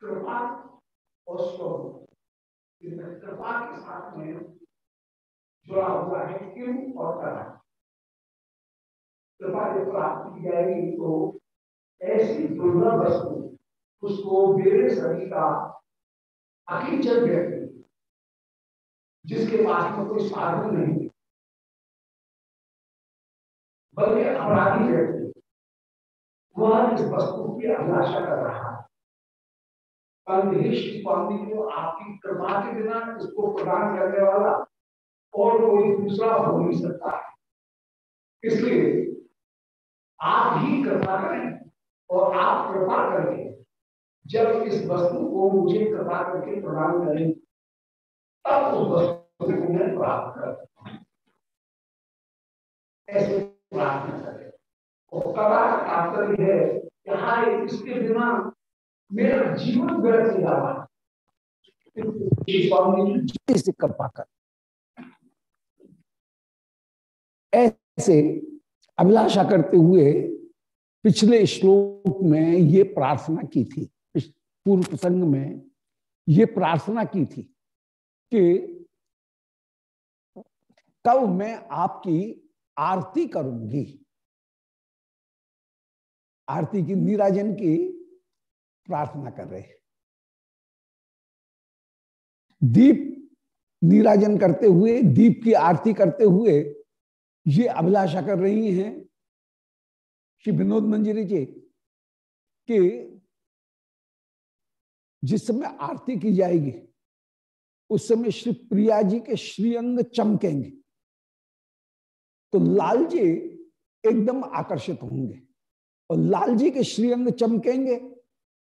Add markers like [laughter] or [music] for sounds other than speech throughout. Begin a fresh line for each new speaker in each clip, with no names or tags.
कृपा और स्वरूप कृपा के साथ में जुड़ा हुआ है, क्यों और कृपा जब प्राप्त की जाएगी तो ऐसी दुर्लभ वस्तु, उसको मेरे सभी का अकिंचन व्यक्ति, जिसके पास में कोई साधन नहीं बल्कि अपराधी व्यक्ति, वह इस वस्तु की अभिलाषा कर रहा है। को आपकी कृपा के बिना इसको प्रदान करने वाला और कोई दूसरा हो नहीं सकता। है इसलिए आप ही कृपा करें। और आप कृपा करके, जब इस वस्तु को मुझे कृपा करके प्रदान करें, तब उस वस्तु को मैं प्राप्त कर प्रार्थना करें। और कला तात्पर्य है इसके बिना मेरा जीवन व्यर्थ जा रहा स्वामी से कृपा कर। ऐसे अभिलाषा करते हुए पिछले श्लोक में ये प्रार्थना की थी पूर्व प्रसंग में ये प्रार्थना की थी कि कब मैं आपकी आरती करूँगी। आरती की नीराजन की प्रार्थना कर रहे दीप नीराजन करते हुए, दीप की आरती करते हुए ये अभिलाषा कर रही हैं। श्री विनोद मंजिरी जी, कि जिस समय आरती की जाएगी, उस समय श्री प्रिया जी के श्रीअंग चमकेंगे। तो लाल जी एकदम आकर्षित होंगे और लाल जी के श्रीअंग चमकेंगे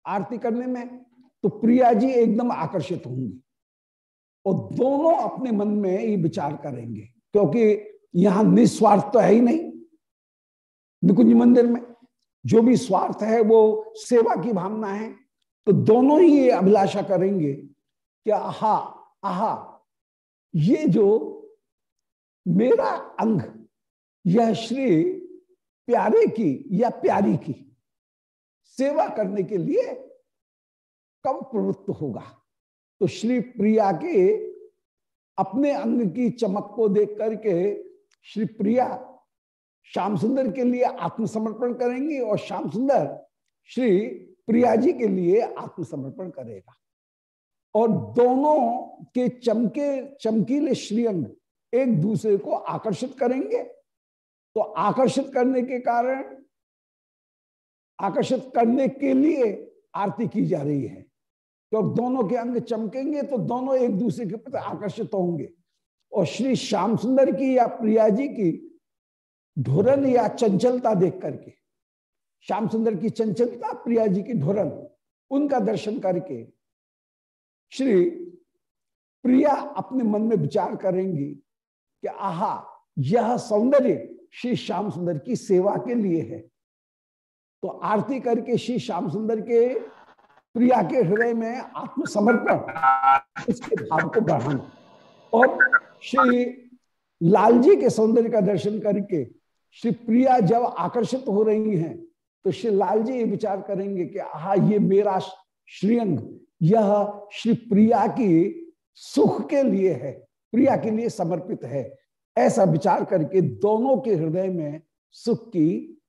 आरती करने में तो प्रिया जी एकदम आकर्षित होंगी। और दोनों अपने मन में ये विचार करेंगे, क्योंकि यहाँ निस्वार्थ तो है ही नहीं। निकुंज मंदिर में। जो भी स्वार्थ है, वो सेवा की भावना है। तो दोनों ही ये अभिलाषा करेंगे कि आहा आहा, ये जो मेरा अंग, यह श्री प्यारे की या प्यारी की सेवा करने के लिए कब प्रवृत्त होगा? तो श्री प्रिया के अपने अंग की चमक को देख करके श्री प्रिया श्याम सुंदर के लिए आत्मसमर्पण करेंगी और श्याम सुंदर श्री प्रिया जी के लिए आत्मसमर्पण करेगा। और दोनों के चमके, चमकीले श्रीअंग एक दूसरे को आकर्षित करेंगे। तो आकर्षित करने के कारण, आकर्षित करने के लिए आरती की जा रही है। तो दोनों के अंग चमकेंगे तो दोनों एक दूसरे के प्रति आकर्षित होंगे। और श्री श्याम सुंदर की या प्रिया जी की धुरन या चंचलता देख करके, श्याम सुंदर की चंचलता प्रिया जी की धुरन, उनका दर्शन करके, श्री प्रिया अपने मन में विचार करेंगी कि आहा, यह सौंदर्य श्री श्याम सुंदर की सेवा के लिए है। तो आरती करके श्री श्याम सुंदर के प्रिया के हृदय में आत्मसमर्पण इसके भाव को बढ़ाना और श्री लाल जी के सौंदर्य का दर्शन करके श्री प्रिया जब आकर्षित हो रही हैं तो श्री लाल जी ये विचार करेंगे कि हा ये मेरा श्रीअंग, यह श्री प्रिया की सुख के लिए है, प्रिया के लिए समर्पित है। ऐसा विचार करके दोनों के हृदय में सुख की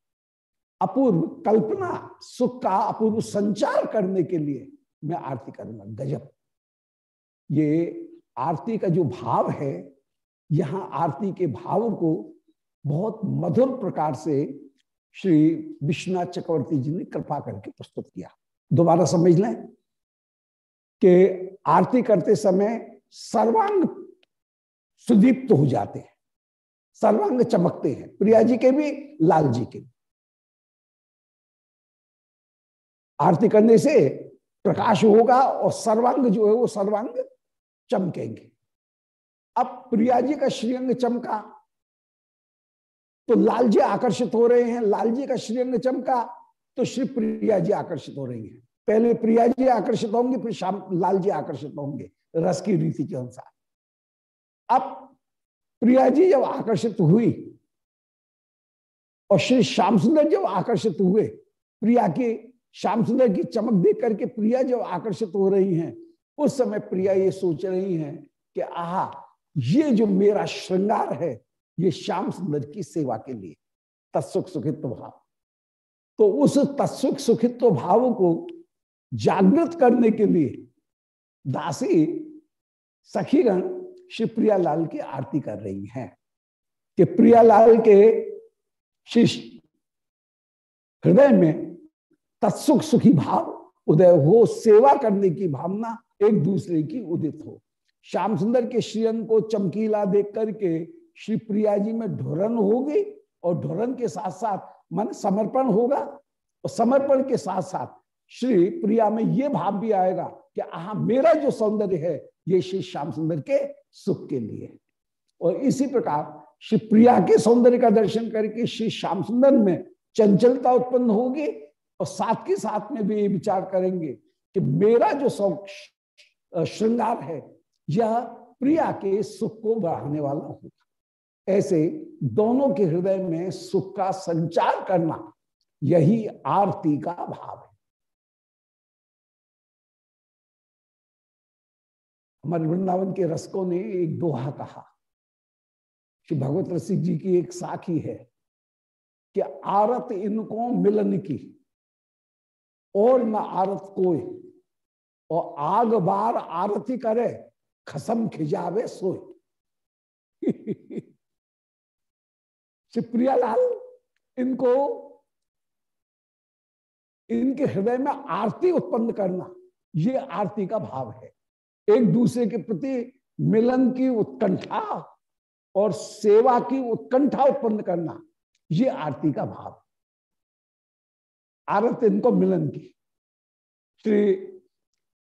अपूर्व कल्पना, सुख का अपूर्व संचार करने के लिए मैं आरती करूँगा। गजब। ये आरती का जो भाव है, यहाँ आरती के भाव को बहुत मधुर प्रकार से श्री विश्वनाथ चक्रवर्ती जी ने कृपा करके प्रस्तुत किया। दोबारा समझ लें कि आरती करते समय सर्वांग सुदीप्त तो हो जाते हैं, सर्वांग चमकते हैं, प्रिया जी के भी, लाल जी के भी। आरती करने से प्रकाश होगा और सर्वांग जो है वो सर्वांग चमकेंगे। अब प्रिया जी का श्रीअंग चमका तो लाल जी आकर्षित हो रहे हैं। लाल जी का श्रीअंग चमका तो श्री प्रिया जी आकर्षित हो रही हैं। पहले प्रिया जी आकर्षित होंगे, फिर श्याम लाल जी आकर्षित होंगे, रस की रीति के अनुसार। अब प्रिया जी जब आकर्षित हुई, और श्री श्याम सुंदर जब आकर्षित हुए, प्रिया के, श्याम सुंदर की चमक देख करके प्रिया जब आकर्षित हो रही हैं, उस समय प्रिया ये सोच रही हैं कि आहा, ये जो मेरा श्रृंगार है ये श्याम सुंदर की सेवा के लिए, तत्सुख सुखित्व भाव। तो उस तत्सुख सुखित्व भाव को जागृत करने के लिए दासी, सखीगण श्री प्रियालाल की आरती कर रही हैं। कि प्रियालाल के शिष्य हृदय में तत्सुख सुखी भाव, उदय हो, सेवा करने की भावना एक दूसरे की उदित हो। श्याम सुंदर के श्रीअंग को चमकीला देख करके श्री प्रिया जी में ढोरन होगी और ढोरन के साथ साथ मन समर्पण होगा। और समर्पण के साथ साथ श्री प्रिया में ये भाव भी आएगा कि आह, मेरा जो सौंदर्य है, ये श्री श्याम सुंदर के सुख के लिए। और इसी प्रकार श्री प्रिया के सौंदर्य का दर्शन करके श्री श्याम सुंदर में चंचलता उत्पन्न होगी और साथ के साथ में भी ये विचार करेंगे कि मेरा जो श्रृंगार है, यह प्रिया के सुख को बढ़ाने वाला होगा। ऐसे दोनों के हृदय में सुख का संचार करना यही आरती का भाव है। हमारे वृंदावन के रसकों ने एक दोहा कहा कि भगवत रसिक जी की एक साखी है कि आरत इनको मिलन की और न आरत कोई और आग बार आरती करे, खसम खिजावे सोए। प्रियालाल इनको, इनके हृदय में आरती उत्पन्न करना, ये आरती का भाव है। एक दूसरे के प्रति मिलन की उत्कंठा और सेवा की उत्कंठा उत्पन्न करना, ये आरती का भाव। आरत इनको मिलन की। श्री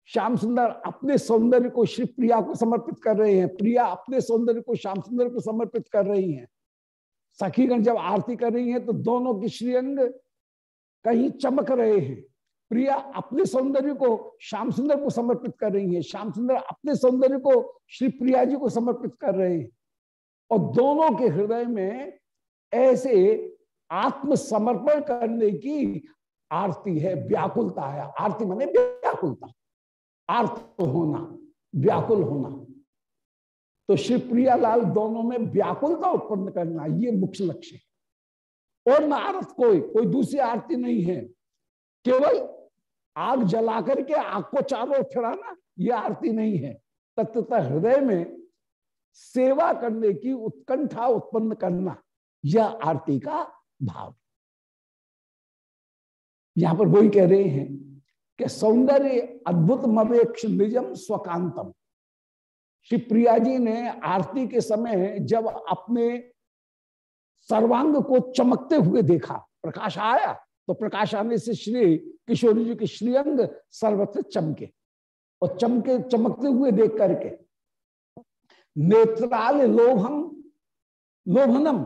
श्याम सुंदर अपने सौंदर्य को श्री प्रिया को समर्पित कर रहे हैं। प्रिया अपने सौंदर्य को, श्याम सुंदर को समर्पित कर रही हैं। सखीगण जब आरती कर रही हैं तो दोनों की श्रीअंग कहीं चमक रहे हैं। प्रिया अपने सौंदर्य को श्याम सुंदर को समर्पित कर रही है। श्याम सुंदर अपने सौंदर्य को श्री प्रिया जी को समर्पित कर रहे हैं। और दोनों के हृदय में ऐसे आत्मसमर्पण करने की आरती है, व्याकुलता है। आरती माने व्याकुलता। आर्त होना, व्याकुल होना। तो श्री प्रियालाल दोनों में व्याकुलता उत्पन्न करना, ये मुख्य लक्ष्य है। और न आरत कोई कोई दूसरी आरती नहीं है। केवल आग जला करके आग को चारों फिराना, ये आरती नहीं है। तत्वतः हृदय में सेवा करने की उत्कंठा उत्पन्न करना, यह आरती का भाव यहाँ पर वही कह रहे हैं कि सौंदर्य अद्भुत मवेक्ष निजम स्वकांतम। श्री प्रिया जी ने आरती के समय जब अपने सर्वांग को चमकते हुए देखा, प्रकाश आया तो प्रकाश आने से श्री किशोरी जी के श्रीअंग सर्वत्र चमके और चमके, चमकते हुए देख करके, नेत्राल लोभम लोभनम,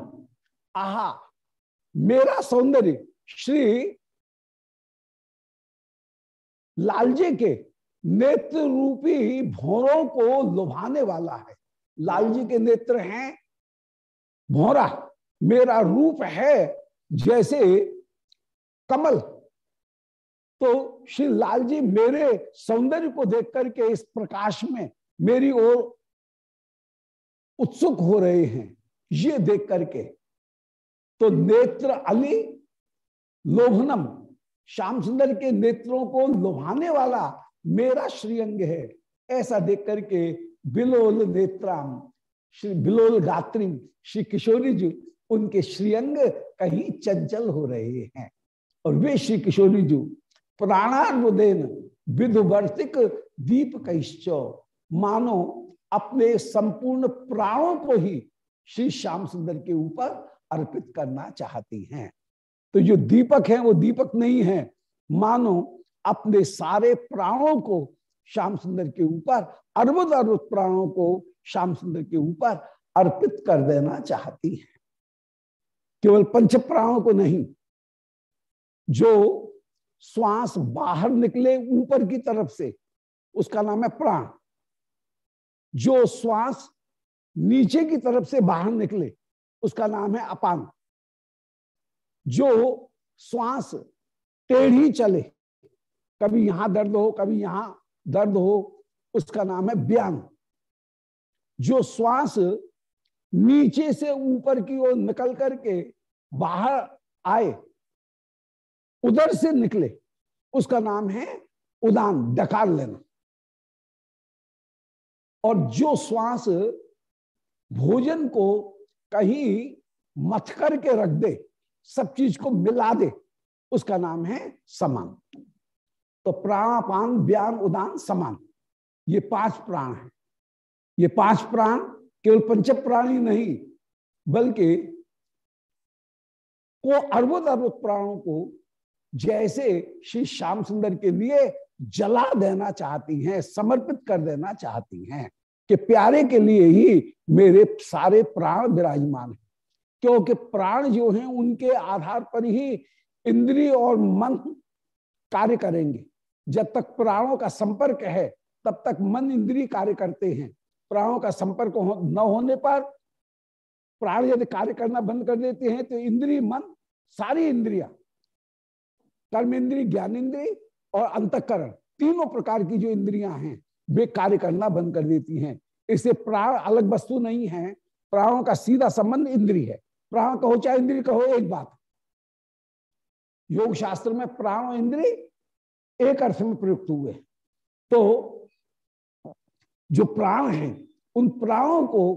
आहा, मेरा सौंदर्य, श्री लालजी के नेत्र रूपी भोरों को लुभाने वाला है। लाल जी के नेत्र हैं। भोरा, मेरा रूप है जैसे कमल। तो श्री लाल जी मेरे सौंदर्य को देख करके इस प्रकाश में मेरी ओर उत्सुक हो रहे हैं। ये देख करके तो नेत्र अली लोभनम, श्याम सुंदर के नेत्रों को लुभाने वाला मेरा श्रीअंग है। ऐसा देख करके बिलोल नेत्राम, श्री बिलोल गात्री श्री किशोरी जी, उनके श्रीअंग कहीं चंचल हो रहे हैं। और वे श्री किशोरी जी प्राणार्बुदेन विधुवर्तिक दीप कैश्चो, मानो अपने संपूर्ण प्राणों को ही श्री श्याम सुंदर के ऊपर अर्पित करना चाहती हैं। तो जो दीपक है, वो दीपक नहीं है। मानो अपने सारे प्राणों को श्याम सुंदर के ऊपर अरबुद अरबुद प्राणों को श्याम सुंदर के ऊपर अर्पित कर देना चाहती है। केवल पंच प्राणों को नहीं, जो श्वास बाहर निकले ऊपर की तरफ़ से, उसका नाम है प्राण। जो श्वास नीचे की तरफ़ से बाहर निकले, उसका नाम है अपान। जो श्वास टेढ़ी चले कभी यहाँ दर्द हो, कभी यहाँ दर्द हो, उसका नाम है व्यांग जो श्वास नीचे से ऊपर की ओर निकल करके बाहर आए, उधर से निकले, उसका नाम है उदान डकार लेना। और जो श्वास भोजन को कहीं मथ करके रख दे, सब चीज़ को मिला दे, उसका नाम है समान। तो प्राणापान व्यान उदान समान। ये पाँच प्राण है। ये पाँच प्राण केवल पंच प्राणी नहीं, बल्कि को अरबुद अरबुद प्राणों को जैसे श्री श्याम सुंदर के लिए जला देना चाहती हैं, समर्पित कर देना चाहती हैं, कि प्यारे के लिए ही मेरे सारे प्राण विराजमान हैं। क्योंकि प्राण जो हैं, उनके आधार पर ही इंद्रिय और मन कार्य करेंगे। जब तक प्राणों का संपर्क है तब तक मन इंद्रिय कार्य करते हैं। प्राणों का संपर्क हो, न होने पर प्राण यदि कार्य करना बंद कर देते हैं तो इंद्रिय मन सारी इंद्रिया कर्म इंद्रिय ज्ञान इंद्रिय और अंतकरण तीनों प्रकार की जो इंद्रियाँ हैं वे कार्य करना बंद कर देती हैं। इससे प्राण अलग वस्तु नहीं है। प्राणों का सीधा संबंध इंद्रिय है। प्राण कहो चाहे इंद्रिय कहो एक बात। योग शास्त्र में प्राण इंद्रिय एक अर्थ में प्रयुक्त हुए। तो जो प्राण है, उन प्राणों को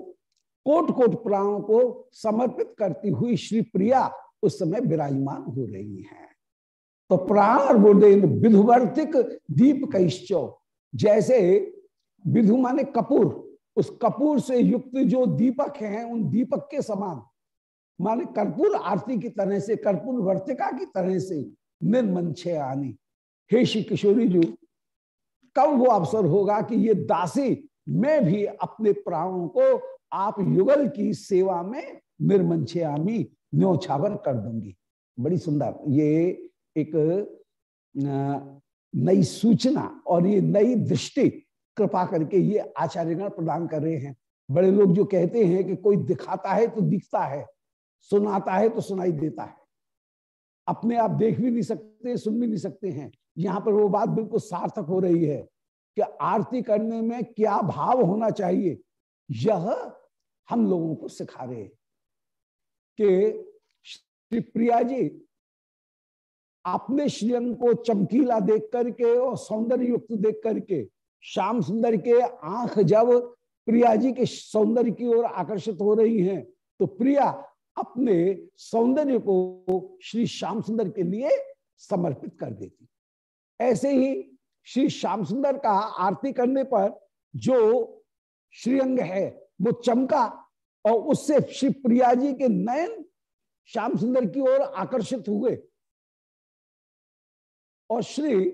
कोट कोट प्राणों को समर्पित करती हुई श्री प्रिया उस समय विराजमान हो रही है। तो प्राण और बोर्देन विधुवर्तिक दीप कैश्चो, जैसे विधु माने कपूर, उस कपूर से युक्त जो दीपक हैं, उन दीपक के समान, माने कर्पूर आरती की तरह से, कर्पूर वर्तिका की तरह से निर्मंछे आनी हे श्री किशोरी जी, कब वो अवसर होगा कि ये दासी मैं भी अपने प्राणों को आप युगल की सेवा में निर्मंछे आमी न्योछावर कर दूँगी। बड़ी सुंदर। ये एक नई सूचना और ये नई दृष्टि कृपा करके ये आचार्यगण प्रदान कर रहे हैं। बड़े लोग जो कहते हैं कि कोई दिखाता है तो दिखता है, सुनाता है तो सुनाई देता है। अपने आप देख भी नहीं सकते, सुन भी नहीं सकते हैं। यहाँ पर वो बात बिल्कुल सार्थक हो रही है कि आरती करने में क्या भाव होना चाहिए? यह हम लोगों को सिखा रहे कि श्री प्रिया जी अपने श्रीअंग को चमकीला देख करके और सौंदर्य युक्त देख करके, श्याम सुंदर के आँख जब प्रिया जी के सौंदर्य की ओर आकर्षित हो रही हैं तो प्रिया अपने सौंदर्य को श्री श्याम सुंदर के लिए समर्पित कर देती। ऐसे ही श्री श्याम सुंदर का आरती करने पर जो श्रीअंग है, वो चमका और उससे श्री प्रिया जी के नयन श्याम सुंदर की ओर आकर्षित हुए। और श्री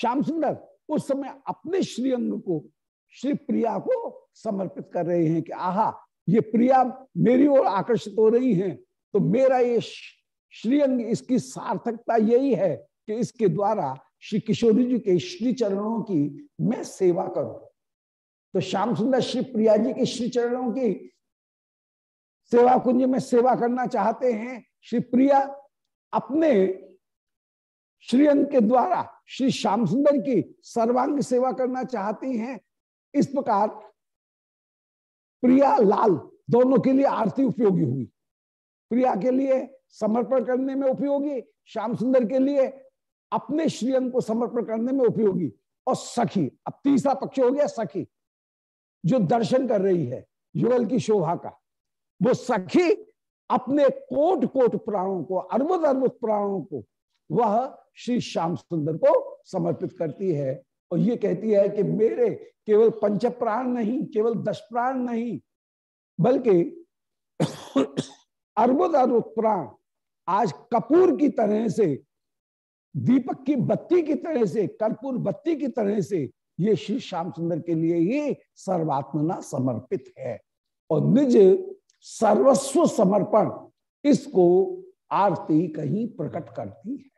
श्याम सुंदर उस समय अपने श्रीअंग को, श्री प्रिया को समर्पित कर रहे हैं कि, आहा, ये प्रिया मेरी ओर आकर्षित हो रही हैं तो मेरा ये श्रीअंग इसकी सार्थकता यही है कि इसके द्वारा श्री किशोरी जी के श्री चरणों की मैं सेवा करूँ। तो श्याम सुंदर श्री प्रिया जी के श्री चरणों की सेवा कुंज में सेवा करना चाहते हैं, श्री प्रिया अपने श्रीअंग के द्वारा श्री श्याम सुंदर की सर्वांग सेवा करना चाहती हैं। इस प्रकार प्रिया, लाल, दोनों के लिए आरती उपयोगी हुई। प्रिया के लिए समर्पण करने में उपयोगी, श्याम सुंदर के लिए अपने श्रीअंग को समर्पण करने में उपयोगी। और सखी, अब तीसरा पक्ष हो गया सखी, जो दर्शन कर रही है, युगल की शोभा का। वो सखी अपने कोट कोट प्राणों को अर्बुद अर्बुद प्राणों को, वह श्री श्याम सुंदर को समर्पित करती है। और ये कहती है कि मेरे केवल पंच प्राण नहीं, केवल दस प्राण नहीं, बल्कि [coughs] अर्बुद अर्बुद प्राण आज कपूर की तरह से, दीपक की बत्ती की तरह से, कर्पूर बत्ती की तरह से ये श्री श्याम सुंदर के लिए ही सर्वात्मना समर्पित है। और निज सर्वस्व समर्पण इसको आरती कहीं प्रकट करती है।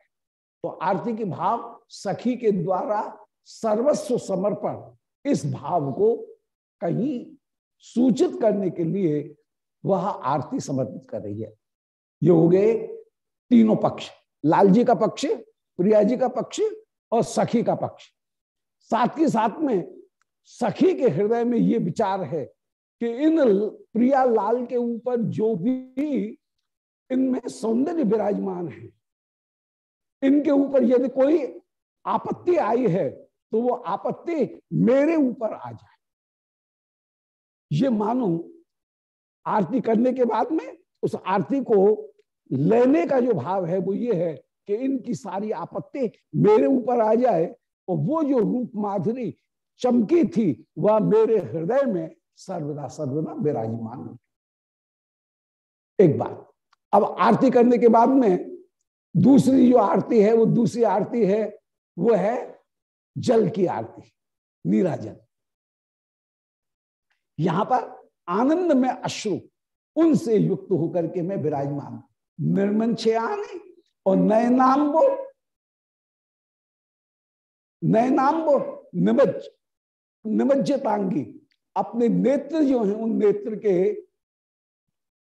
तो आरती के भाव सखी के द्वारा सर्वस्व समर्पण इस भाव को कहीं सूचित करने के लिए वह आरती समर्पित कर रही है। ये हो गए तीनों पक्ष लाल जी का पक्ष प्रिया जी का पक्ष और सखी का पक्ष। साथ के साथ में सखी के हृदय में ये विचार है कि इन प्रिया लाल के ऊपर जो भी इनमें सौंदर्य विराजमान है, इनके ऊपर यदि कोई आपत्ति आई है तो वो आपत्ति मेरे ऊपर आ जाए। ये मानो आरती करने के बाद में उस आरती को लेने का जो भाव है वो ये है कि इनकी सारी आपत्ति मेरे ऊपर आ जाए और वो जो रूप माधुरी चमकी थी, वह मेरे हृदय में सर्वदा सर्वदा विराजमान एक बात, अब आरती करने के बाद में दूसरी जो आरती है, वो दूसरी आरती है, वो है जल की आरती नीरा जल। यहाँ पर आनंद में अश्रु, उनसे युक्त होकर के मैं विराजमान निर्मन आने और नए नाम वो, नए नाम वो निमज निमज्जतांगी। अपने नेत्र जो है, उन नेत्र के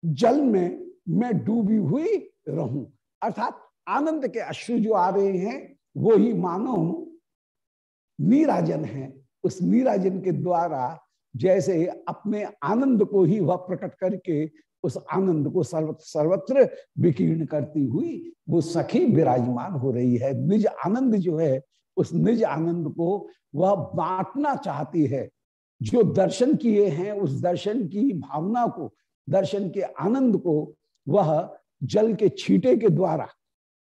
जल में मैं डूबी हुई रहूँ। अर्थात आनंद के अश्रु जो आ रहे हैं, वो ही मानो नीराजन है। उस नीराजन के द्वारा जैसे अपने आनंद को ही वह प्रकट करके उस आनंद को सर्वत्र सर्वत्र विकीर्ण करती हुई वो सखी विराजमान हो रही है। निज आनंद जो है, उस निज आनंद को वह बांटना चाहती है। जो दर्शन किए हैं, उस दर्शन की भावना को, दर्शन के आनंद को वह जल के छींटे के द्वारा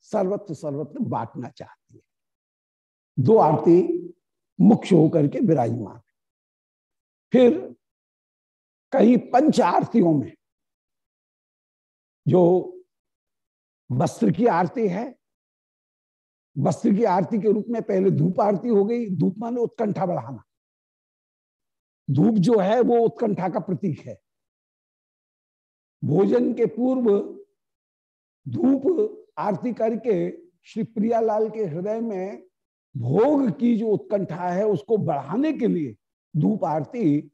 सर्वत्र सर्वत्र बांटना चाहती है। दो आरती मुख्य होकर के विराजमान फिर कहीं पंच आरतियों में जो वस्त्र की आरती है, वस्त्र की आरती के रूप में पहले धूप आरती हो गई। धूप माने उत्कंठा बढ़ाना। धूप जो है, वो उत्कंठा का प्रतीक है। भोजन के पूर्व धूप आरती करके श्री प्रियालाल के हृदय में भोग की जो उत्कंठा है, उसको बढ़ाने के लिए धूप आरती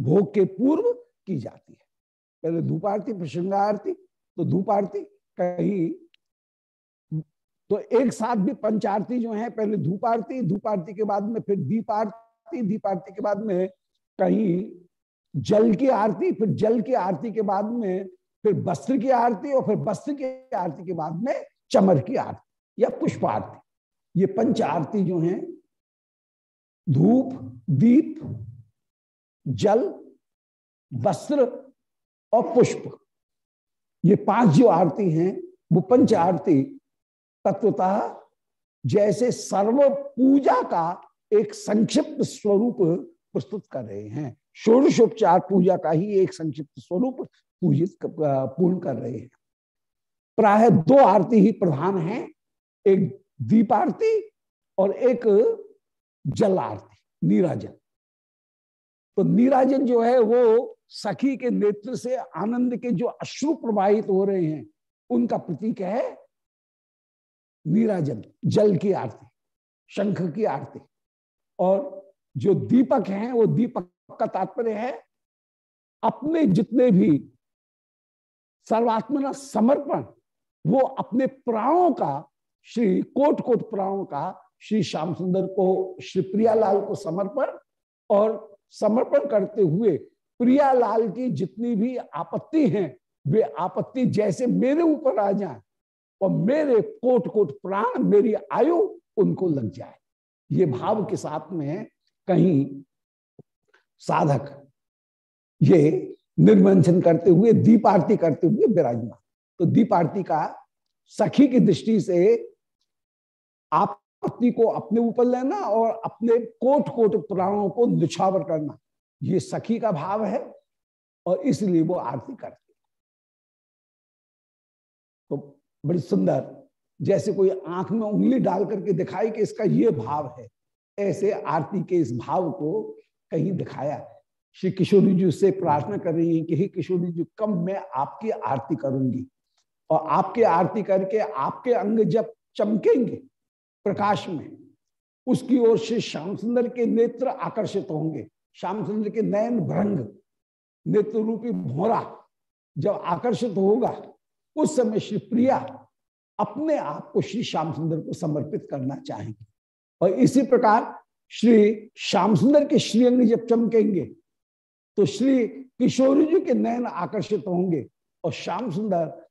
भोग के पूर्व की जाती है। पहले धूप आरती फिर आरती तो धूप आरती कहीं। तो एक साथ भी पंचारती जो है, पहले धूप आरती धूप आरती के बाद में फिर दीप आरती दीप आरती के बाद में कहीं जल की आरती, फिर जल की आरती के बाद में फिर वस्त्र की आरती और फिर वस्त्र की आरती के बाद में चमर की आरती या पुष्प आरती ये पंच आरती जो है, धूप, दीप, जल, वस्त्र और पुष्प ये पाँच जो आरती हैं, वो पंच आरती तत्वतः जैसे सर्व पूजा का एक संक्षिप्त स्वरूप प्रस्तुत कर रहे हैं। षोडशोपचार पूजा का ही एक संक्षिप्त स्वरूप पूजित पूर्ण कर रहे हैं। प्राय दो आरती ही प्रधान है, एक दीप आरती और एक जल आरती नीराजन। तो नीराजन जो है वो सखी के नेत्र से आनंद के जो अश्रु प्रवाहित हो रहे हैं, उनका प्रतीक है नीराजन, जल की आरती, शंख की आरती। और जो दीपक हैं, वो दीपक का तात्पर्य है, अपने जितने भी सर्वात्मना समर्पण, वो अपने प्राणों का, श्री कोट कोट प्राणों का, श्री श्याम सुंदर को, श्री प्रियालाल को समर्पण और समर्पण करते हुए प्रियालाल की जितनी भी आपत्ति हैं, वे आपत्ति जैसे मेरे ऊपर आ जाए और मेरे कोट कोट प्राण, मेरी आयु उनको लग जाए। ये भाव के साथ में कहीं साधक ये निर्वंचन करते हुए दीप आरती करते हुए विराजमान। तो दीप आरती का सखी की दृष्टि से आपत्ति को अपने ऊपर लेना और अपने कोट कोट प्राणों को निछावर करना। ये सखी का भाव है और इसलिए वो आरती करती तो बड़ी सुंदर, जैसे कोई आँख में उंगली डाल करके दिखाई कि इसका ये भाव है, ऐसे आरती के इस भाव को कहीं दिखाया श्री किशोरी जी से प्रार्थना कर रही है कि, हे किशोरी जी, कब मैं आपकी आरती करूँगी? और आपके आरती करके आपके अंग जब चमकेंगे प्रकाश में, उसकी ओर से श्याम सुंदर के नेत्र आकर्षित होंगे। श्याम सुंदर के नयन भ्रंग नेत्र रूपी भोरा जब आकर्षित होगा, उस समय श्री प्रिया अपने आप को श्री श्याम सुंदर को समर्पित करना चाहेंगे। और इसी प्रकार श्री श्याम सुंदर के श्रीअंग जब चमकेंगे तो श्री किशोरी जी के नयन आकर्षित होंगे और श्याम सुंदर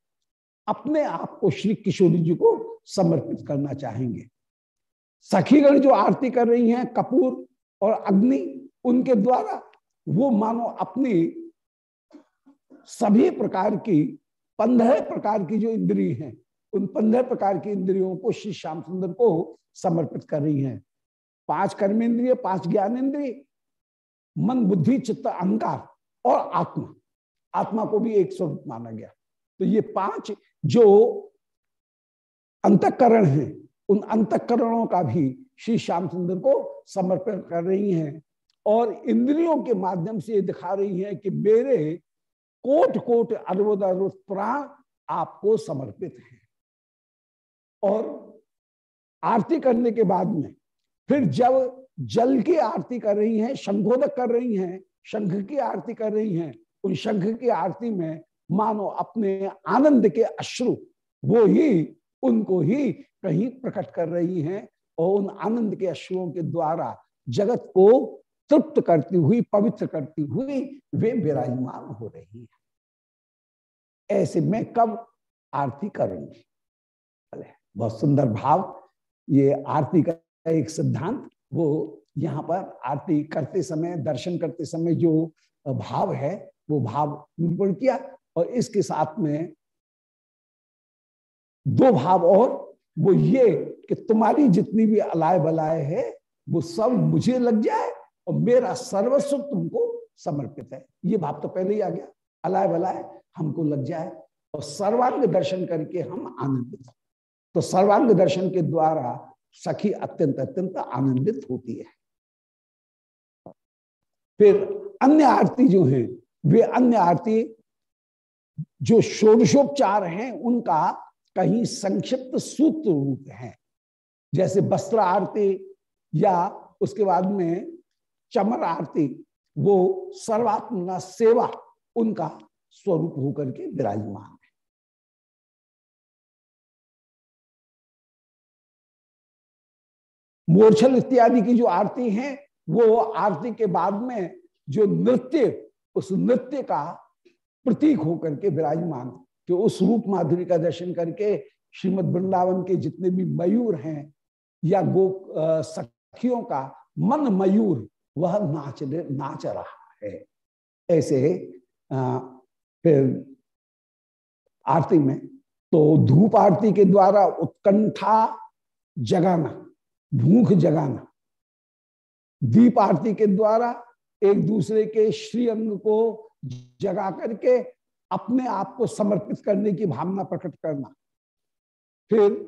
अपने आप को श्री किशोरी जी को समर्पित करना चाहेंगे। सखीगण जो आरती कर रही हैं, कपूर और अग्नि उनके द्वारा वो मानो अपनी सभी प्रकार की, पंद्रह प्रकार की जो इंद्रिय हैं, उन पंद्रह प्रकार की इंद्रियों को श्री श्याम सुंदर को समर्पित कर रही हैं। पाँच कर्मेंद्रिय पाँच ज्ञान इंद्रिय, मन, बुद्धि, चित्त, अहंकार और आत्मा। आत्मा को भी एक स्वरूप माना गया। तो ये पाँच जो अंतकरण है, उन अंतकरणों का भी श्री श्याम सुंदर को समर्पित कर रही हैं। और इंद्रियों के माध्यम से ये दिखा रही है कि मेरे कोट कोट अरबद अरबद प्राण आपको समर्पित हैं। और आरती करने के बाद में, फिर जब जल की आरती कर रही हैं, शंखोदक कर रही हैं, शंख की आरती कर रही हैं, उन शंख की आरती में मानो अपने आनंद के अश्रु, वो ही, उनको ही कहीं प्रकट कर रही हैं और उन आनंद के अश्रुओं के द्वारा जगत को तृप्त करती हुई, पवित्र करती हुई वे विराजमान हो रही है। ऐसे में कब आरती करूँगी? बहुत सुंदर भाव। ये आरती का एक सिद्धांत, वो यहाँ पर आरती करते समय, दर्शन करते समय जो भाव है, वो भाव निरूपण किया और इसके साथ में दो भाव और, वो ये कि तुम्हारी जितनी भी अलाय बलाय है, वो सब मुझे लग जाए और मेरा सर्वस्व तुमको समर्पित है। ये भाव तो पहले ही आ गया। अलाय बलाय हमको लग जाए और सर्वांग दर्शन करके हम आनंदित तो सर्वांग दर्शन के द्वारा सखी अत्यंत अत्यंत आनंदित होती है। फिर अन्य आरती जो है, वे अन्य आरती जो षोडशोपचार हैं, उनका कहीं संक्षिप्त सूत्र रूप है। जैसे वस्त्र आरती या उसके बाद में चमर आरती वो सर्वात्म सेवा उनका स्वरूप होकर के विराजमान है। मोरछल इत्यादि की जो आरती है, वो आरती के बाद में जो नृत्य, उस नृत्य का प्रतीक होकर के विराजमान। कि उस रूप माधुरी का दर्शन करके श्रीमद वृंदावन के जितने भी मयूर हैं, या गो सखियों का मन मयूर वह नाच नाच रहा है। ऐसे फिर आरती में तो धूप आरती के द्वारा उत्कंठा जगाना, भूख जगाना, दीप आरती के द्वारा एक दूसरे के श्री अंग को जगा करके अपने आप को समर्पित करने की भावना प्रकट करना। फिर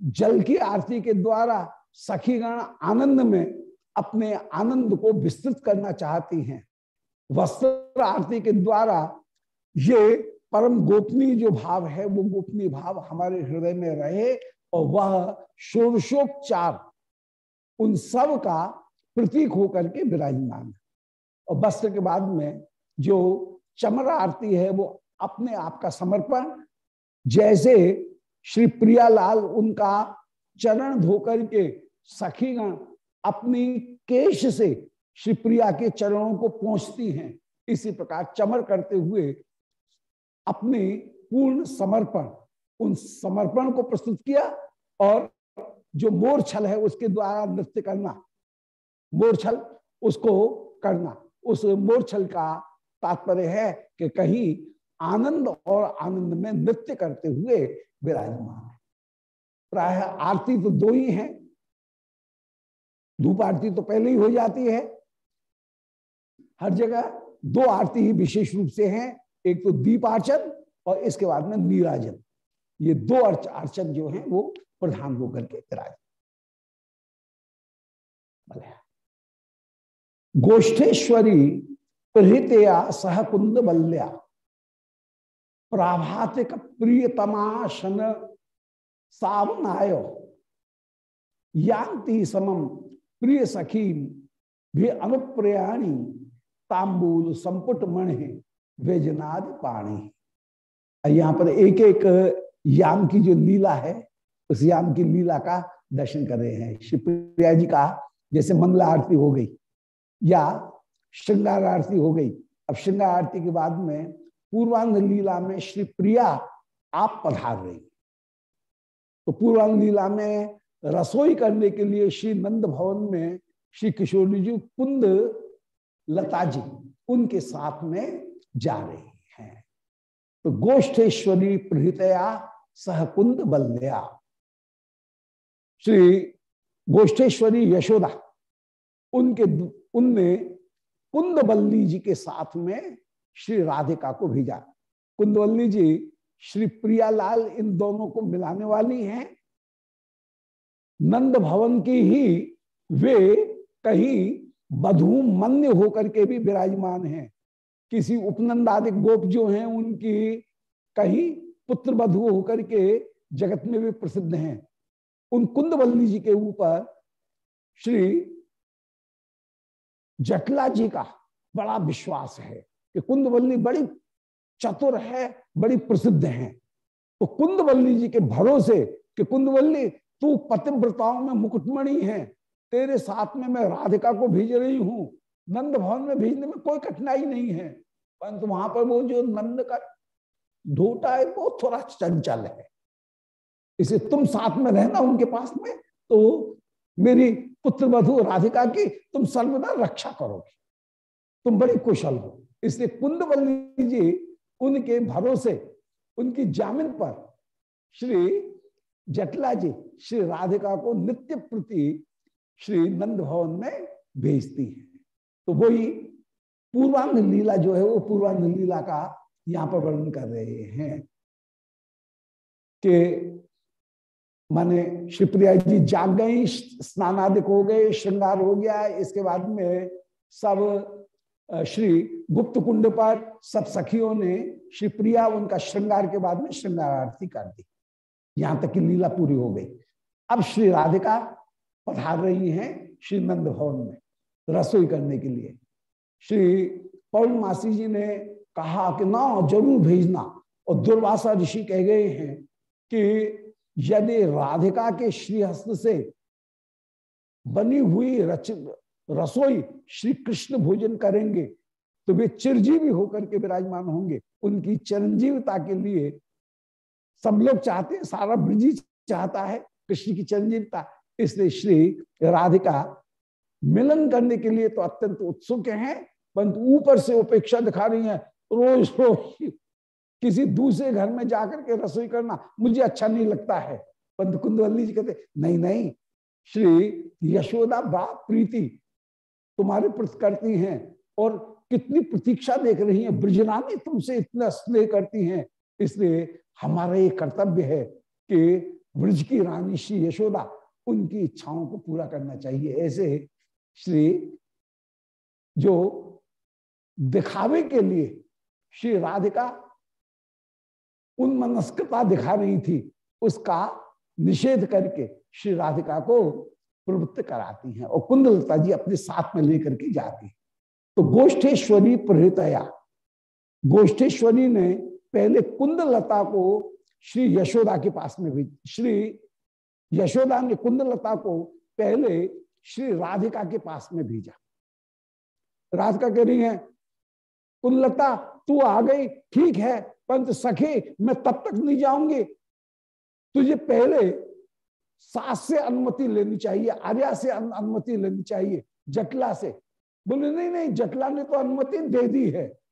जल की आरती के द्वारा सखीगण आनंद में अपने आनंद को विस्तृत करना चाहती हैं। वस्त्र आरती के द्वारा ये परम गोपनीय जो भाव है, वो गोपनीय भाव हमारे हृदय में रहे और वह षोडशोपचार उन सब का प्रतीक होकर के विराजमान है। और वस्त्र के बाद में जो चमरा आरती है, वो अपने आप का समर्पण, जैसे श्री प्रियालाल उनका चरण धोकर के सखीगण अपनी केश से श्री प्रिया के चरणों को पहुँचती हैं। इसी प्रकार चमर करते हुए अपने पूर्ण समर्पण, उन समर्पण को प्रस्तुत किया और जो मोर छल है उसके द्वारा नृत्य करना मोरछल उसको करना। उस मोरछल का तात्पर्य है कि कहीं आनंद और आनंद में नृत्य करते हुए विराजमान है। प्राय आरती तो दो ही है धूप आरती तो पहले ही हो जाती है। हर जगह दो आरती ही विशेष रूप से हैं। एक तो दीप आर्चन और इसके बाद में नीराजन ये दो अर्चन जो है, वो प्रधान होकर के विराज गोष्ठेश्वरी प्रहितया सह कुंद बल्या प्राभातिक प्रियतमाशन सावनाय। यांति समम प्रिय सखी भी अनुप्रयाणी तांबूल संपुट मण वेजनाद पाणी। यहाँ पर एक एक याम की जो लीला है, उस याम की लीला का दर्शन कर रहे हैं। शिवप्रिया जी का जैसे मंगला आरती हो गई, या श्रृंगार आरती हो गई। अब श्रृंगार आरती के बाद में पूर्वांग लीला में श्री प्रिया आप पधार रही। तो पूर्वांग लीला में रसोई करने के लिए श्री नंद भवन में श्री किशोर जी कुंद लता जी उनके साथ में जा रही हैं। तो गोष्ठेश्वरी प्रहृतया सह कुंद बल्लया। श्री गोष्ठेश्वरी यशोदा उनके उनने कुंदवल्ली जी के साथ में श्री राधिका को भेजा। कुंदवल्ली जी, श्री प्रियालाल इन दोनों को मिलाने वाली हैं। नंद भवन की ही वे कहीं बधू मन्य होकर के भी विराजमान हैं। किसी उपनंदादिक गोप जो हैं, उनकी कहीं पुत्र बधु होकर के जगत में भी प्रसिद्ध हैं। उन कुंदवल्ली जी के ऊपर श्री जटला जी का बड़ा विश्वास है कि कुंदवल्ली बड़ी चतुर है, बड़ी प्रसिद्ध है। तो कुंदवल्ली जी के भरोसे कि कुंदवल्ली तू पतिव्रताओं में मुकुटमणि है। तेरे साथ में मैं राधिका को भेज रही हूँ। नंद भवन में भेजने में कोई कठिनाई नहीं है। परंतु वहाँ पर वो जो नंद का ढोटा है वो थोड़ा चंचल है। इसे तुम साथ में रहना उनके पास में तो मेरी पुत्र वधु राधिका की तुम सर्वदा रक्षा करोगे। तुम बड़ी कुशल हो। इसलिए कुंदवल्ली जी, उनके भरोसे, उनकी जामिन पर श्री जटला जी श्री राधिका को नित्य प्रति श्री नंद भवन में भेजती है। तो वही पूर्वांग लीला जो है, वो पूर्वांग लीला का यहाँ पर वर्णन कर रहे हैं कि माने शिवप्रिया जी जाग गई, स्नानादिक हो गए, श्रृंगार हो गया, इसके बाद में सब श्री गुप्त कुंड पर सब सखियों ने श्री प्रिया उनका श्रृंगार के बाद में श्रृंगार आरती कर दी। यहाँ तक की लीला पूरी हो गई। अब श्री राधिका पधार रही हैं श्री नंद भवन में रसोई करने के लिए। श्री पौर्णमासी जी ने कहा कि ना, ज़रूर भेजना। और दुर्वासा ऋषि कह गए हैं कि यदि राधिका के श्रीहस्त से बनी हुई रच, रसोई श्री कृष्ण भोजन करेंगे तो वे चिरजीवी होकर के विराजमान होंगे। उनकी चिरंजीवता के लिए सब लोग चाहते हैं, सारा ब्रजी चाहता है, कृष्ण की चिरंजीवता इसलिए श्री राधिका मिलन करने के लिए तो अत्यंत उत्सुक हैं, परंतु ऊपर से उपेक्षा दिखा रही हैं, रोज रोज किसी दूसरे घर में जाकर के रसोई करना मुझे अच्छा नहीं लगता है। पंत कुंदवल्ली जी कहते, नहीं नहीं, श्री यशोदा बा प्रीति तुम्हारे प्रति करती हैं और कितनी प्रतीक्षा देख रही हैं ब्रजरानी तुमसे इतना स्नेह करती हैं। इसलिए हमारा ये कर्तव्य है कि ब्रज की रानी श्री यशोदा उनकी इच्छाओं को पूरा करना चाहिए। ऐसे श्री जो दिखावे के लिए श्री राधिका उन्मनस्कता दिखा रही थी, उसका निषेध करके श्री राधिका को प्रवृत्त कराती हैं और कुंदलता जी अपने साथ में लेकर के जाती है। तो गोष्ठेश्वरी प्रहृतया, गोष्ठेश्वरी ने पहले कुंदलता को श्री यशोदा के पास में भेज श्री यशोदा ने कुंदलता को पहले श्री राधिका के पास में भेजा। राधिका कह रही है, कुंदलता, तू आ गई, ठीक है, पंत सखे, मैं तब तक नहीं जाऊँगी। तुझे पहले सास से अनुमति लेनी चाहिए, आर्या से अनुमति लेनी चाहिए, जटला से। बोले, नहीं नहीं, जटला ने तो अनुमति दे दी है।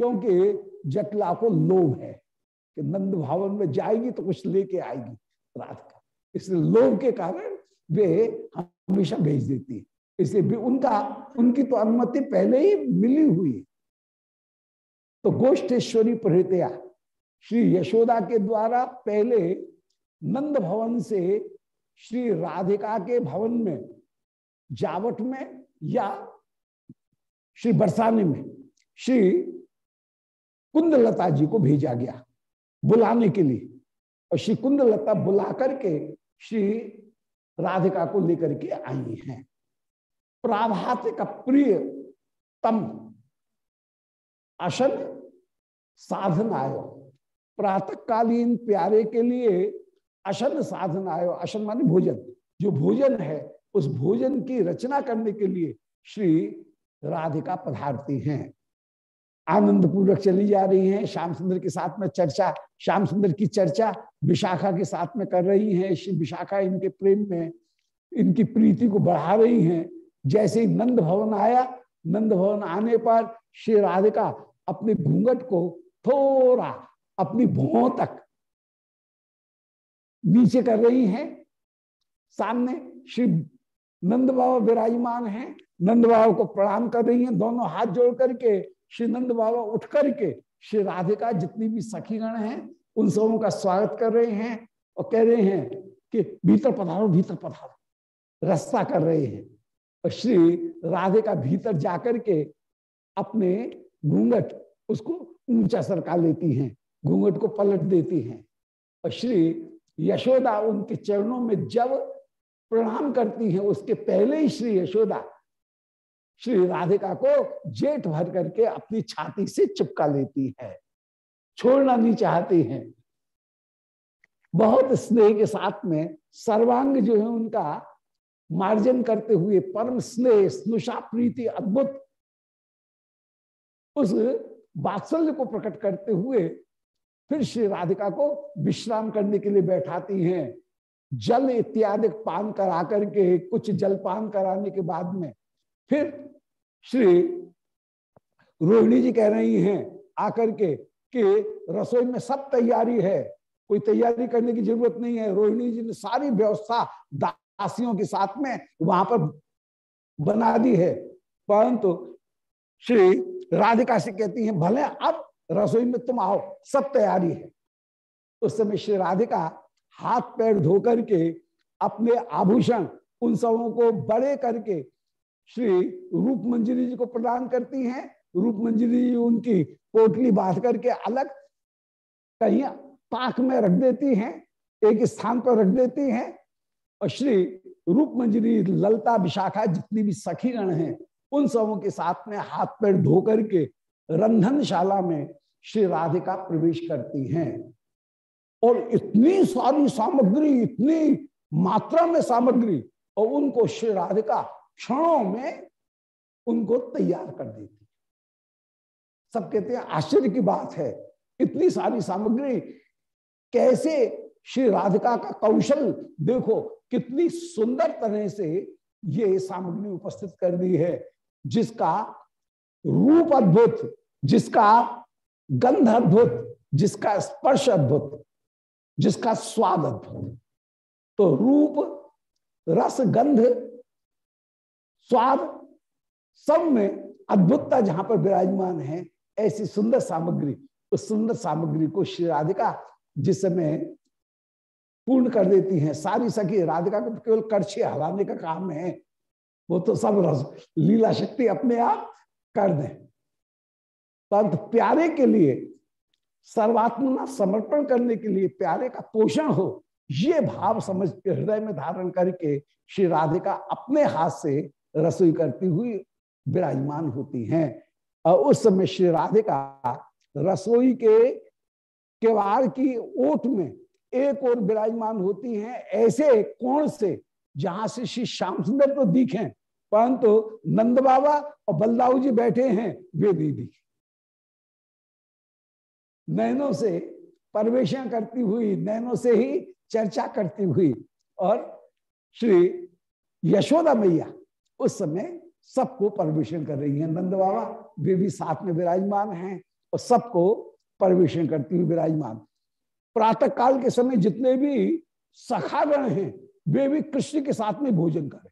क्योंकि जटला को लोभ है कि नंद भवन में जाएगी तो कुछ लेके आएगी रात का। इसलिए लोभ के कारण वे हमेशा भेज देती है। इसलिए उनका, उनकी तो अनुमति पहले ही मिली हुई तो गोष्ठेश्वरी प्रहृतया श्री यशोदा के द्वारा पहले नंद भवन से श्री राधिका के भवन में, जावट में या श्री बरसाने में, श्री कुंदलता जी को भेजा गया बुलाने के लिए। और श्री कुंदलता बुला करके श्री राधिका को लेकर के आई हैं। प्राभात का प्रिय तम अशन साधन आयो। प्रातकालीन प्यारे के लिए अशन साधन आयो। अशन माने भोजन। जो भोजन है, उस भोजन की रचना करने के लिए श्री राधिका पधारती हैं। आनंद पूर्वक चली जा रही हैं। श्याम सुंदर के साथ में चर्चा, श्याम सुंदर की चर्चा विशाखा के साथ में कर रही हैं। श्री विशाखा इनके प्रेम में, इनकी प्रीति को बढ़ा रही हैं। जैसे ही नंद भवन आया, नंद भवन आने पर श्री राधिका अपने घूंघट को थोड़ा, अपनी भौ तक नीचे कर रही हैं। सामने श्री नंद बाबा विराजमान हैं। नंद बाबा को प्रणाम कर रही हैं। दोनों हाथ जोड़ करके श्री नंद बाबा उठ करके श्री राधिका जितनी भी सखीगण हैं, उन सबों का स्वागत कर रहे हैं और कह रहे हैं कि भीतर पधारो भीतर पधारो। रास्ता कर रहे हैं। और श्री राधिका भीतर जाकर के अपने घूंघट उसको ऊँचा सरका लेती हैं, घूंघट को पलट देती हैं। और श्री यशोदा उनके चरणों में जब प्रणाम करती हैं, उसके पहले ही श्री यशोदा श्री राधिका को जेठ भर करके अपनी छाती से चिपका लेती है, छोड़ना नहीं चाहती हैं। बहुत स्नेह के साथ में सर्वांग जो है उनका मार्जन करते हुए परम स्नेह, स्नुषा, प्रीति, अद्भुत उस बात्सल्य को प्रकट करते हुए फिर श्री राधिका को विश्राम करने के लिए बैठाती हैं। जल इत्यादि पान करा करके, कुछ जल पान कराने के बाद में फिर श्री रोहिणी जी कह रही हैं आकर के कि रसोई में सब तैयारी है, कोई तैयारी करने की ज़रूरत नहीं है। रोहिणी जी ने सारी व्यवस्था दासियों के साथ में वहाँ पर बना दी है। परंतु श्री राधिका से कहती हैं, भले अब रसोई में तुम आओ, सब तैयारी है। उस समय श्री राधिका हाथ पैर धोकर के अपने आभूषण उन सबों को बड़े करके श्री रूप मंजरी जी को प्रदान करती हैं। रूप मंजरी जी उनकी पोटली बाँध करके अलग कहीं पाक में रख देती हैं, एक स्थान पर रख देती हैं। और श्री रूप मंजरी ललता विशाखा जितनी भी सखी सखीगण हैं, उन सबों के साथ में हाथ पैर धो करके रंधनशाला में श्री राधिका प्रवेश करती हैं। और इतनी सारी सामग्री, इतनी मात्रा में सामग्री, और उनको श्री राधिका क्षणों में उनको तैयार कर देती। सब कहते हैं, आश्चर्य की बात है, इतनी सारी सामग्री, कैसे श्री राधिका का कौशल, देखो, कितनी सुंदर तरह से ये सामग्री उपस्थित कर दी है, जिसका रूप अद्भुत, जिसका गंध अद्भुत, जिसका स्पर्श अद्भुत, जिसका स्वाद अद्भुत। तो रूप, रस, गंध स्वाद सब में अद्भुतता जहाँ पर विराजमान है, ऐसी सुंदर सामग्री, उस सुंदर सामग्री को श्री राधिका जिस समय पूर्ण कर देती हैं, सारी सखी राधिका को केवल करछे हलाने का काम है, वो तो सब रस, लीला शक्ति अपने आप कर दें। परंतु प्यारे के लिए, सर्वात्मना समर्पण करने के लिए प्यारे का पोषण हो, ये भाव समझ हृदय में धारण करके श्री राधिका अपने हाथ से रसोई करती हुई विराजमान होती हैं। और उस समय श्री राधिका रसोई के केवाड़ की ओट में एक और विराजमान होती हैं। ऐसे कोण से? जहाँ से श्री श्याम सुंदर तो दिखे, परंतु तो नंद बाबा और बलदाऊ जी बैठे हैं, वे भी दिखे। नैनों से परवेशन करती हुई नैनों से ही चर्चा करती हुई और श्री यशोदा मैया उस समय सबको परवेशन कर रही है। नंद बाबा वे भी साथ में विराजमान हैं और सबको परवेशन करती हुई विराजमान। प्रातः काल के समय जितने भी सखागण हैं, वे भी कृष्ण के साथ में भोजन करें।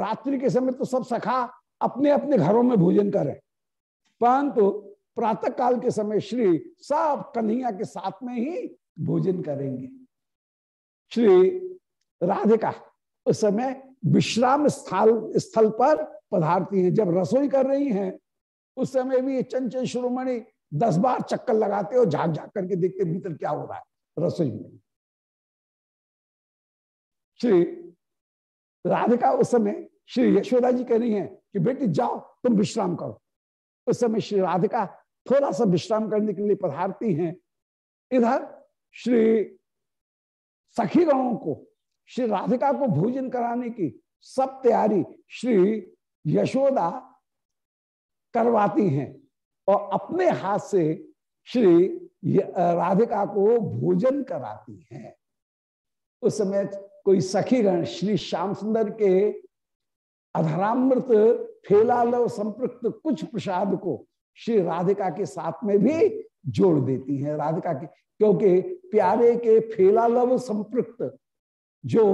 रात्रि के समय तो सब सखा अपने अपने घरों में भोजन करें। परंतु प्रातः काल के समय श्री सब कन्हैया के साथ में ही भोजन करेंगे। श्री राधिका, उस समय विश्राम स्थल स्थल पर पधारती हैं। जब रसोई कर रही हैं, उस समय भी चंचल श्रोमणि दस बार चक्कर लगाते हो झाक झाक करके देखते भीतर क्या हो रहा है रसोई में। श्री राधिका उस समय, श्री यशोदा जी कह रही हैं कि बेटी जाओ, तुम विश्राम करो। उस समय श्री राधिका थोड़ा सा विश्राम करने के लिए पधारती हैं। इधर श्री सखी गाँवों को श्री राधिका को भोजन कराने की सब तैयारी श्री यशोदा करवाती हैं और अपने हाथ से श्री राधिका को भोजन कराती हैं। उस समय कोई सखीगण श्री श्याम सुंदर के अधरामृत, फेलालव, संपृक्त कुछ प्रसाद को श्री राधिका के साथ में भी जोड़ देती हैं। राधिका की क्योंकि प्यारे के फेलालव, संपृक्त जो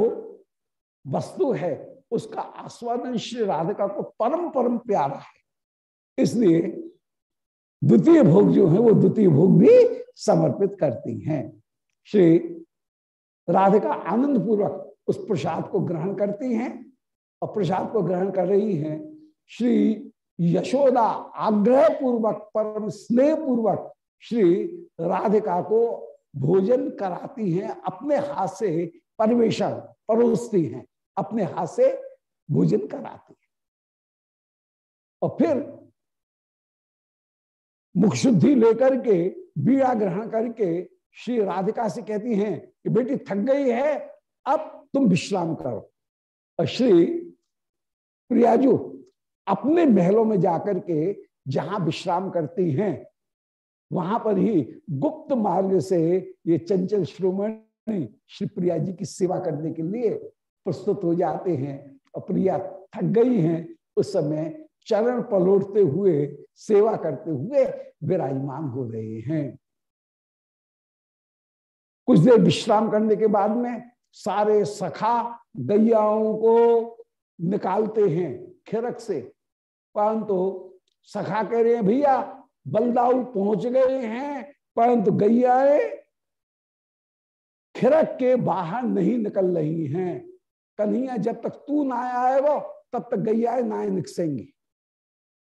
वस्तु है, उसका आस्वादन श्री राधिका को परम परम प्यारा है। इसलिए द्वितीय भोग जो है, वो द्वितीय भोग भी समर्पित करती हैं। श्री राधिका आनंद पूर्वक उस प्रसाद को ग्रहण करती हैं और प्रसाद को ग्रहण कर रही हैं। श्री यशोदा आग्रह पूर्वक परम स्नेह पूर्वक श्री राधिका को भोजन कराती हैं। अपने हाथ से परवेशन परोसती हैं, अपने हाथ से भोजन कराती हैं। और फिर मुख शुद्धि लेकर के, बीड़ा ग्रहण करके श्री राधिका से कहती हैं कि बेटी थक गई है, अब तुम विश्राम करो। और श्री प्रियाजू अपने महलों में जाकर के जहाँ विश्राम करती हैं, वहाँ पर ही गुप्त मार्ग से ये चंचल श्रोमणी श्री प्रिया जी की सेवा करने के लिए प्रस्तुत हो जाते हैं और प्रिया थक गई हैं। उस समय चरण पलोटते हुए, सेवा करते हुए विराजमान हो रहे हैं। कुछ देर विश्राम करने के बाद में सारे सखा गैयाओं को निकालते हैं खिरक से। परंतु तो सखा कह रहे हैं, भैया, बलदाऊ पहुँच गए हैं, परंतु गैयाए खिरक के बाहर नहीं निकल रही हैं। कन्हैया, जब तक तू ना आए वो, तब तक गैयाए ना निकसेंगी।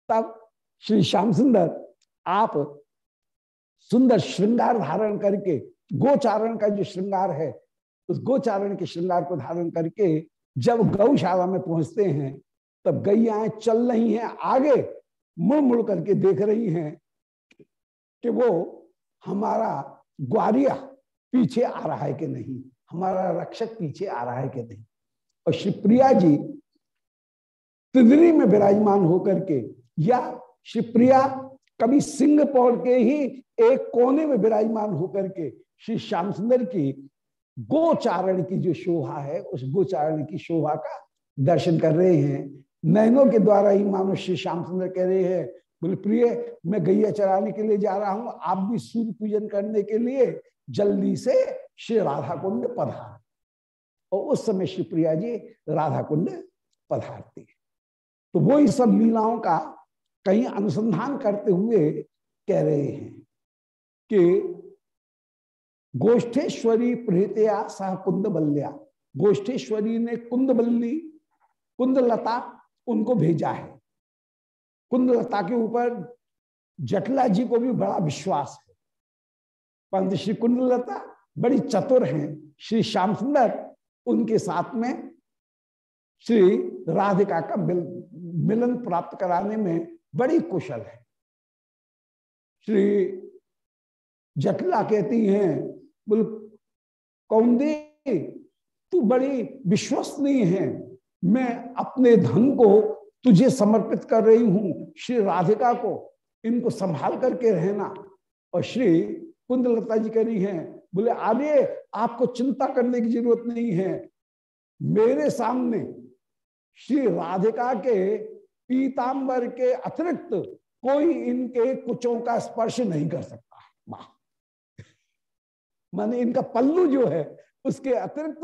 तब श्री श्याम सुंदर, आप सुंदर श्रृंगार धारण करके, गोचारण का जो श्रृंगार है, उस गोचारण के श्रृंगार को धारण करके जब गौशाला में पहुँचते हैं, तब गैयाएँ चल रही हैं, आगे मुड़ मुड़ करके देख रही हैं कि वो हमारा ग्वारिया पीछे आ रहा है कि नहीं? हमारा रक्षक पीछे आ रहा है कि नहीं? और शिवप्रिया जी तिदरी में विराजमान होकर के, या शिवप्रिया कभी सिंह पौड़ के ही एक कोने में विराजमान होकर के श्री श्याम सुंदर की गोचारण की जो शोभा है, उस गोचारण की शोभा का दर्शन कर रहे हैं। नैनों के द्वारा ही मानो श्री श्याम सुंदर कह रहे हैं, बोले, प्रिय, मैं गैया चराने के लिए जा रहा हूँ, आप भी सूर्य पूजन करने के लिए जल्दी से श्री राधा कुंड पधार। और उस समय श्री प्रिया जी राधा कुंड पधारती। तो वो ही सब लीलाओं का कहीं अनुसंधान करते हुए कह रहे हैं कि गोष्ठेश्वरी प्रीतया सह कुंद बल्या गोष्ठेश्वरी ने कुंदबल्ली, कुंदलता उनको भेजा है। कुंदलता के ऊपर जटला जी को भी बड़ा विश्वास है। परंतु श्री कुंडलता बड़ी चतुर हैं। श्री श्याम सुंदर उनके साथ में श्री राधिका का मिल, मिलन प्राप्त कराने में बड़ी कुशल है। श्री जटला कहती हैं बोल कौंदे तू बड़ी विश्वसनीय है। मैं अपने धन को तुझे समर्पित कर रही हूँ। श्री राधिका को इनको संभाल करके रहना। और श्री कुंदलता जी कह रही हैं, बोले आर्य आपको चिंता करने की ज़रूरत नहीं है। मेरे सामने श्री राधिका के पीतांबर के अतिरिक्त कोई इनके कुचों का स्पर्श नहीं कर सकता। है माने इनका पल्लू जो है, उसके अतिरिक्त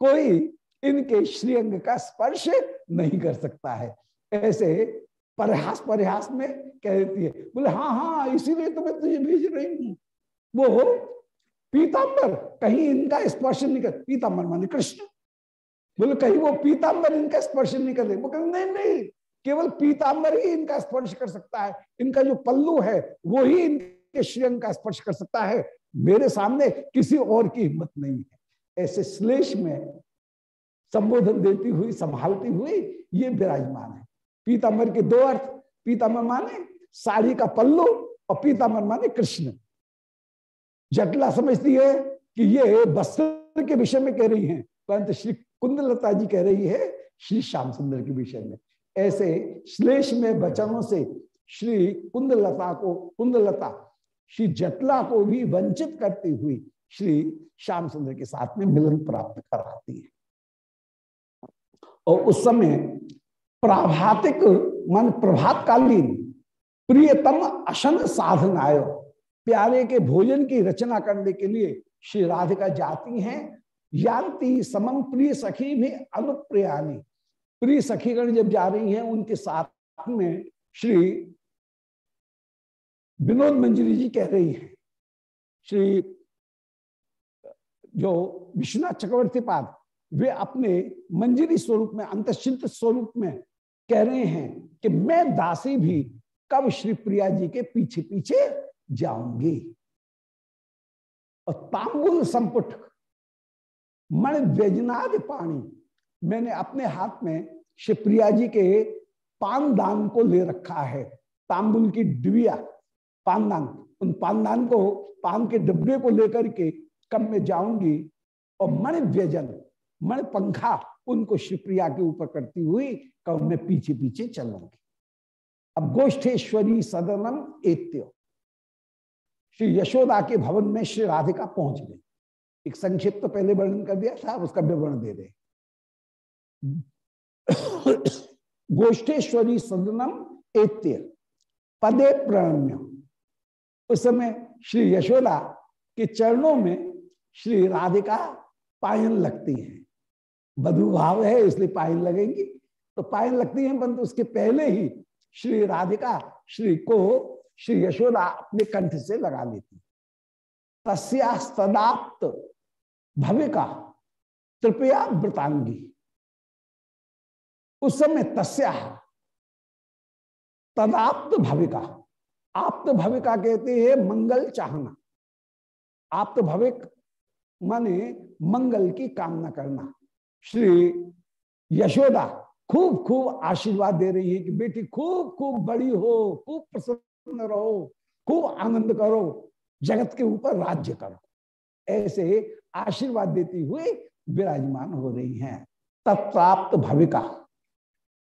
कोई इनके श्रीअंग का स्पर्श नहीं कर सकता है। ऐसे परहास परहास में कह देती है, बोले हाँ हाँ इसीलिए तो मैं तुझे भेज रही हूँ। वो पीताम्बर कहीं इनका स्पर्श नहीं कर पीताम्बर माने कृष्ण। बोले, कहीं वो पीताम्बर इनका स्पर्श नहीं कर वो कहते, नहीं नहीं, केवल पीताम्बर ही इनका स्पर्श कर सकता है। इनका जो पल्लू है, वो ही इनके श्रीअंग का स्पर्श कर सकता है। मेरे सामने किसी और की हिम्मत नहीं है। ऐसे श्लेष में संबोधन देती हुई, संभालती हुई ये विराजमान है। पीताम्बर के दो अर्थ पीताम्बर माने साड़ी का पल्लू और पीताम्बर माने कृष्ण। जटला समझती है कि ये वस्त्र के विषय में कह रही हैं, परंतु श्री कुंदलता जी कह रही है श्री श्याम सुंदर के विषय में। ऐसे श्लेष में, वचनों से श्री कुंदलता को, कुंदलता, श्री जटला को भी वंचित करती हुई श्री श्याम सुंदर के साथ में मिलन प्राप्त कराती है। और उस समय प्राभातिक, मन प्रभातकालीन, प्रियतम अशन साधन आयो प्यारे के भोजन की रचना करने के लिए श्री राधिका जाती हैं। यान्ति समम प्रिय सखी भी अनुप्रियानी प्रिय सखीगण जब जा रही हैं, उनके साथ में श्री विनोद मंजरी जी कह रही हैं। श्री जो विश्वनाथ चक्रवर्ती पाद, वे अपने मंजरी स्वरूप में अंतशिल्त स्वरूप में कह रहे हैं कि मैं दासी भी कब श्री प्रिया जी के पीछे पीछे जाऊँगी। और तांबुल संपुट, मण व्यजनाद पानी मैंने अपने हाथ में शिवप्रिया जी के पानदान को ले रखा है। तांबुल की डिबिया, पानदान, उन पानदान को, पान के डिब्बे को लेकर के कब मैं जाऊँगी। और मण व्यजन, मण पंखा, उनको शिवप्रिया के ऊपर करती हुई कब मैं पीछे पीछे चलूँगी। अब गोष्ठेश्वरी सदनम एत्य। श्री यशोदा के भवन में श्री राधिका पहुँच गई। एक संक्षिप्त तो पहले वर्णन कर दिया था उसका विवरण दे रहे गोष्ठेश्वरी सदनम एत्य, पदे प्रणम्य उस समय श्री यशोदा के चरणों में श्री राधिका पायन लगती हैं। भाव है, इसलिए पायन लगेंगी। तो पायन लगती हैं, परंतु उसके पहले ही श्री राधिका श्री को श्री यशोदा अपने कंठ से लगा लेती। तस्यास्तदाप्त भविका, कृपया वृतांगी। उस समय तस्या, तदाप्त भविका। आप्त भविका कहते हैं मंगल चाहना। आप्त भविक माने मंगल की कामना करना। श्री यशोदा खूब खूब आशीर्वाद दे रही है कि बेटी खूब खूब बड़ी हो, खूब प्रसन्न रहो खूब आनंद करो, जगत के ऊपर राज्य करो। ऐसे आशीर्वाद देती हुई विराजमान हो रही हैं। तत्प्राप्त भविका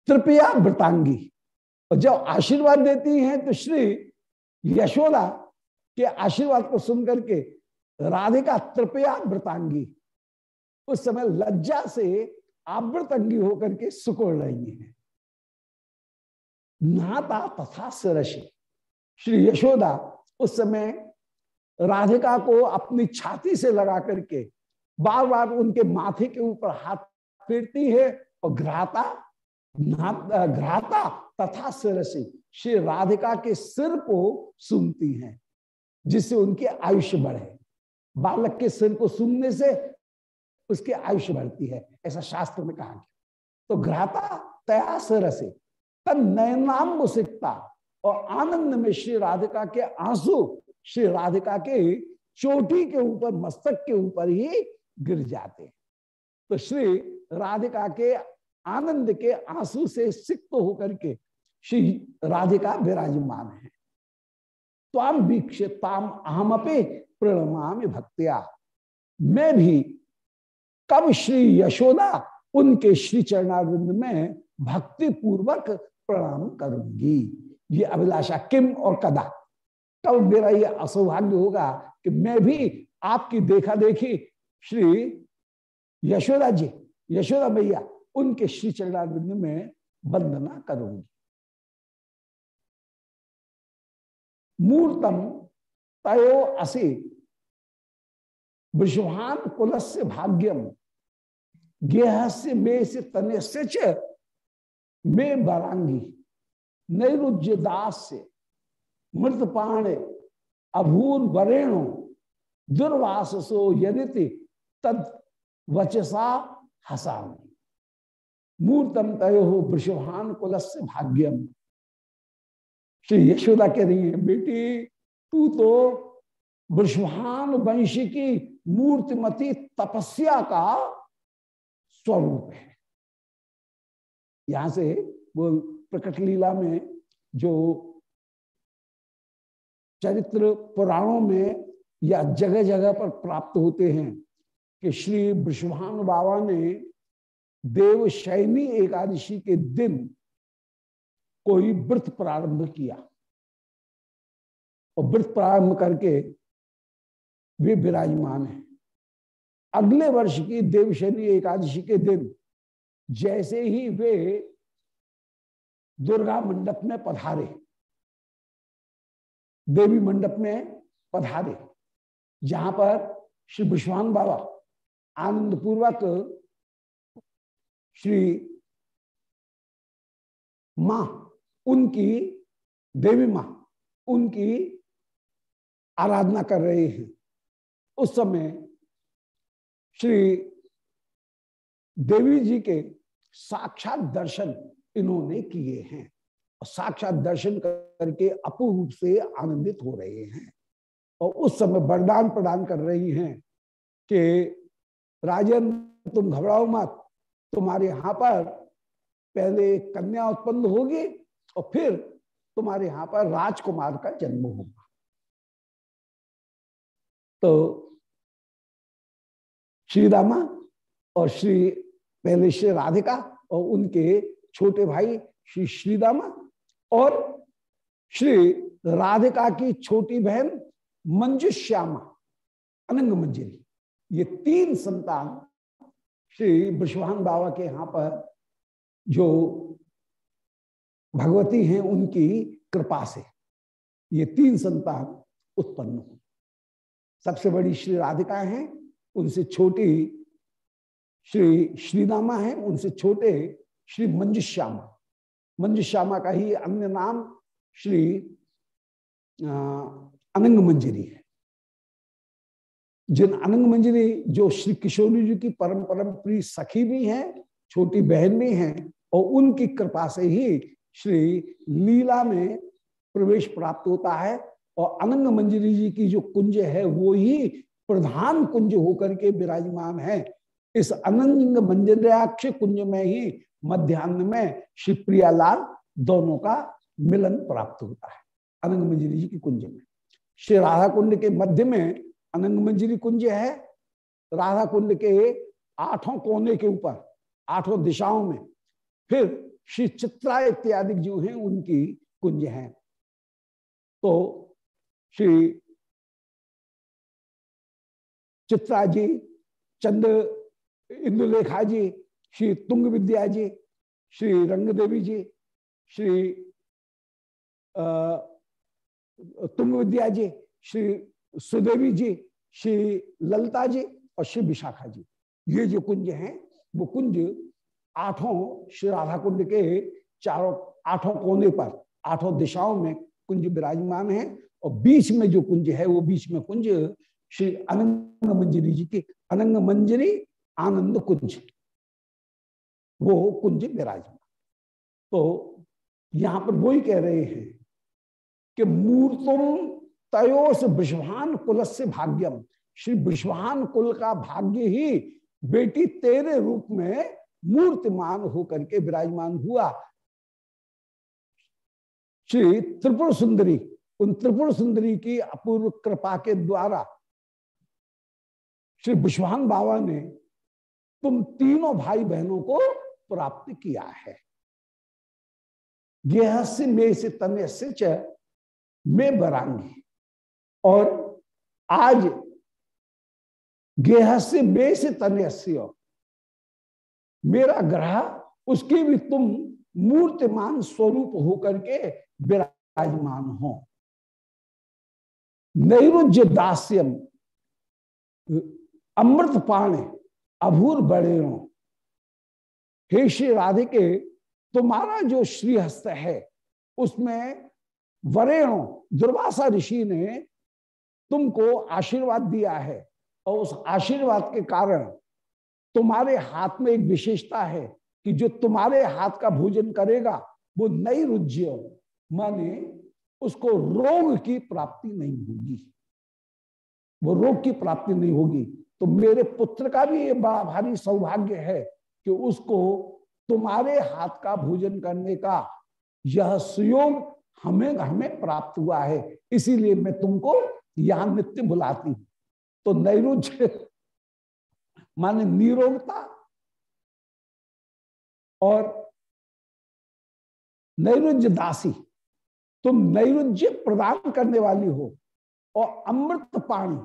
तृपया वृतांगी। और जब आशीर्वाद देती हैं तो श्री यशोदा के आशीर्वाद को सुनकर के राधिका तृपया वृतांगी। उस समय लज्जा से आवृत अंगी होकर के सुकोड़ रही है। नाता तथा सरसी। श्री यशोदा उस समय राधिका को अपनी छाती से लगा करके बार बार उनके माथे के ऊपर हाथ फेरती है और घ्राता घ्राता तथा सिरसी श्री राधिका के सिर को सुनती हैं, जिससे उनकी आयुष्य बढ़े। बालक के सिर को सुनने से उसकी आयुष्य बढ़ती है, ऐसा शास्त्र में कहा गया। तो घ्राता, तया, सिरसे, तन नयनाम और आनंद में श्री राधिका के आँसू श्री राधिका के चोटी के ऊपर, मस्तक के ऊपर ही गिर जाते तो श्री राधिका के आनंद के आँसू से सिक्त होकर के श्री राधिका विराजमान है। ताम वीक्ष ताम अहम अपे प्रणमा भक्तिया। मैं भी कब श्री यशोदा उनके श्री चरणारिंद में भक्ति पूर्वक प्रणाम करूँगी। ये अभिलाषा, किम और कदा? कब मेरा ये असौभाग्य होगा कि मैं भी आपकी देखा देखी श्री यशोदा जी, यशोदा भैया उनके श्री चरणारिंद में वंदना करूँगी। मूर्तम तयो असी विश्वान कुलस्य भाग्यम गेह से मे से तने से मे बरांगी नैरुज्य दास से मृत पाणे अभूर वरेणु दुर्वासो यदिति तद वचसा हसामी। मूर्तम तय हो वृषभान कुलस्य भाग्यम। श्री यशोदा कह रही है, बेटी, तू तो वृषभान वंश की मूर्तिमती तपस्या का स्वरूप है। यहाँ से वो प्रकट लीला में जो चरित्र पुराणों में या जगह जगह पर प्राप्त होते हैं कि श्री वृषभान बाबा ने देव शैनी एकादशी के दिन कोई व्रत प्रारंभ किया। और व्रत प्रारंभ करके वे विराजमान हैं। अगले वर्ष की देवशैनी एकादशी के दिन जैसे ही वे दुर्गा मंडप में पधारे। देवी मंडप में पधारे। जहाँ पर श्री विश्वान बाबा आनंद पूर्वक श्री माँ, उनकी, देवी माँ, उनकी आराधना कर रहे हैं। उस समय श्री देवी जी के साक्षात दर्शन इन्होंने किए हैं और साक्षात दर्शन करके अपूर्व से आनंदित हो रहे हैं। और उस समय वरदान प्रदान कर रही हैं कि, राजन, तुम घबराओ मत, तुम्हारे यहाँ पर पहले कन्या उत्पन्न होगी और फिर तुम्हारे यहाँ पर राजकुमार का जन्म होगा। तो श्री रामा और श्री पहले श्री राधिका और उनके छोटे भाई श्री श्रीदामा और श्री राधिका की छोटी बहन मंजू श्यामा अनंग मंजरी ये तीन संतान श्री विश्वान बाबा के यहाँ पर जो भगवती हैं, उनकी कृपा से ये तीन संतान उत्पन्न हुई सबसे बड़ी श्री राधिका हैं, उनसे छोटी श्री श्रीदामा है, उनसे छोटे श्री मंजुश्यामा। मंजुश्यामा का ही अन्य नाम श्री अनंग मंजरी है। जिन अनंग मंजरी जो श्री किशोरी जी की परम परम प्रिय सखी भी हैं, छोटी बहन भी हैं, और उनकी कृपा से ही श्री लीला में प्रवेश प्राप्त होता है, और अनंग मंजरी जी की जो कुंज है, वो ही प्रधान कुंज होकर के विराजमान है। इस अनंग मंजराक्ष कुंज में ही मध्यान्ह में शिवप्रिया लाल दोनों का मिलन प्राप्त होता है। अनंग मंजरी जी की कुंज में। श्री राधा कुंड के मध्य में अनंग मंजरी कुंज है। राधा कुंड के आठों कोने के ऊपर, आठों दिशाओं में, फिर श्री चित्रा इत्यादि जो हैं, उनकी कुंज है। तो श्री चित्रा जी, चंद्र इंदुलेखा जी श्री तुंग विद्या जी, श्री रंग देवी जी, श्री तुंग विद्या जी, श्री सुदेवी जी, श्री ललता जी और श्री विशाखा जी। ये जो कुंज हैं, वो कुंज आठों श्री राधा कुंड के चारों आठों कोने पर, आठों दिशाओं में कुंज विराजमान है और बीच में जो कुंज है, वो बीच में कुंज श्री अनंग मंजरी जी की, अनंग मंजरी आनंद कुंज। वो कुंज विराजमान। तो यहाँ पर वो ही कह रहे हैं कि मूर्तुम तयोस विश्वान कुल से भाग्यम। श्री विश्वान कुल का भाग्य ही बेटी तेरे रूप में मूर्तिमान होकर के विराजमान हुआ। श्री त्रिपुर सुंदरी, उन त्रिपुर सुंदरी की अपूर्व कृपा के द्वारा श्री विश्वान बाबा ने तुम तीनों भाई बहनों को प्राप्त किया है। गेहस्य में से तन्य से च में बरांगी और आज गेहस्य में से तन्य मेरा ग्रह, उसके भी तुम मूर्तिमान स्वरूप होकर के विराजमान हो। नैरुज्य दास्यम अमृत पाणे अभूर बड़े हे श्री राधिके, तुम्हारा जो श्रीहस्त है, उसमें वरेणो दुर्वासा ऋषि ने तुमको आशीर्वाद दिया है और उस आशीर्वाद के कारण तुम्हारे हाथ में एक विशेषता है कि जो तुम्हारे हाथ का भोजन करेगा, वो नई रुज्य माने उसको रोग की प्राप्ति नहीं होगी। वो रोग की प्राप्ति नहीं होगी। तो मेरे पुत्र का भी ये बड़ा भारी सौभाग्य है कि उसको तुम्हारे हाथ का भोजन करने का यह सुयोग हमें हमें प्राप्त हुआ है। इसीलिए मैं तुमको यहाँ नित्य बुलाती हूँ। तो नैरुज माने निरोगता और नैरुज दासी, तुम नैरुज्य प्रदान करने वाली हो और अमृत पानी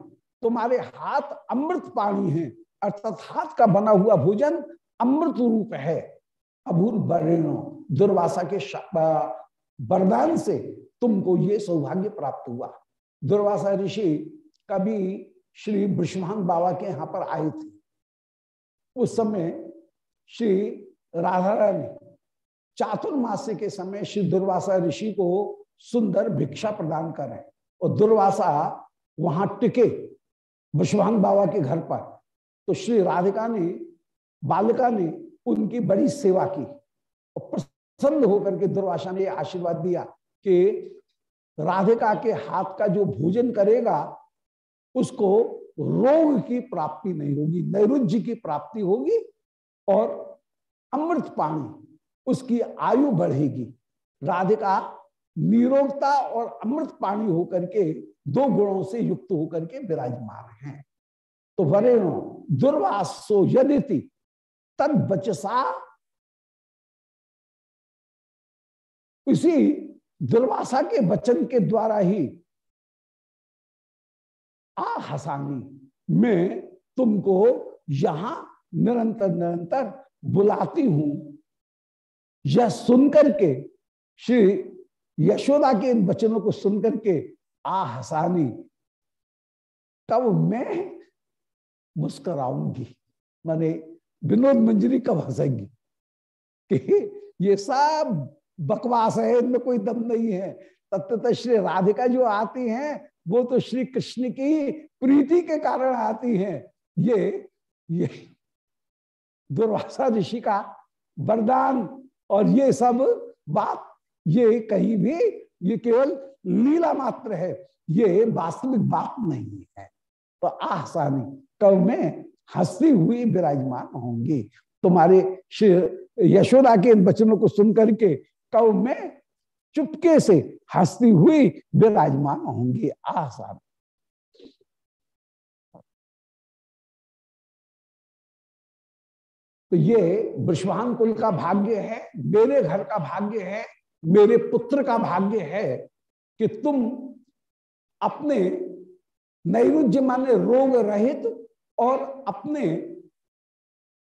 तुम्हारे हाथ अमृत पानी है, अर्थात हाथ का बना हुआ भोजन अमृत रूप है। अभूत बरेणो दुर्वासा के वरदान से तुमको ये सौभाग्य प्राप्त हुआ। दुर्वासा ऋषि कभी श्री ब्रष्मान बाबा के यहाँ पर आए थे। उस समय श्री राधा रानी के समय श्री दुर्वासा ऋषि को सुंदर भिक्षा प्रदान करें और दुर्वासा वहाँ टिके विश्वान बाबा के घर पर। तो श्री राधिका ने बालिका ने उनकी बड़ी सेवा की और प्रसन्न होकर के दुर्वासा ने आशीर्वाद दिया कि राधिका के हाथ का जो भोजन करेगा, उसको रोग की प्राप्ति नहीं होगी, नैरुज्य की प्राप्ति होगी और अमृत पानी उसकी आयु बढ़ेगी। राधिका निरोगता और अमृत पानी होकर के दो गुणों से युक्त होकर के विराजमान हैं। तो वरेणो दुर्वासो यदि तद बचसा। इसी दुर्वासा के वचन के द्वारा ही आ हसानी, मैं तुमको यहाँ निरंतर निरंतर बुलाती हूँ। यह सुनकर के, श्री यशोदा के इन वचनों को सुनकर के आ हसानी। तब मैं मुस्कराऊँगी। माने विनोद मंजरी कब हंसेंगी? [laughs] ये सब बकवास है, इनमें कोई दम नहीं है। तत्व श्री राधिका जो आती हैं, वो तो श्री कृष्ण की प्रीति के कारण आती हैं। ये ये दुर्वासा ऋषि का वरदान और ये सब बात, ये कहीं भी, ये केवल लीला मात्र है। ये वास्तविक बात नहीं है। तो आसानी कब में हंसती हुई, विराजमान होंगी। तुम्हारे यशोदा के इन वचनों को सुनकर के कव में चुपके से हंसती हुई, विराजमान होंगी। आसान तो ये विश्वान कुल का भाग्य है, मेरे घर का भाग्य है, मेरे पुत्र का भाग्य है कि तुम अपने नैरुज्य माने रोग रहित और अपने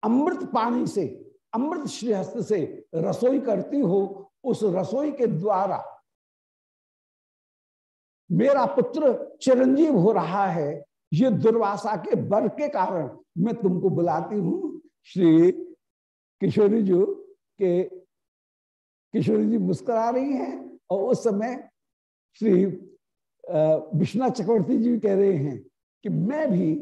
अमृत पानी से, अमृत श्रीहस्त से रसोई करती हो, उस रसोई के द्वारा मेरा पुत्र चिरंजीव हो रहा है। ये दुर्वासा के बर के कारण मैं तुमको बुलाती हूँ, श्री किशोरी जी के, किशोरी जी मुस्कुरा रही हैं और उस समय श्री विश्वनाथ चक्रवर्ती जी कह रहे हैं कि मैं भी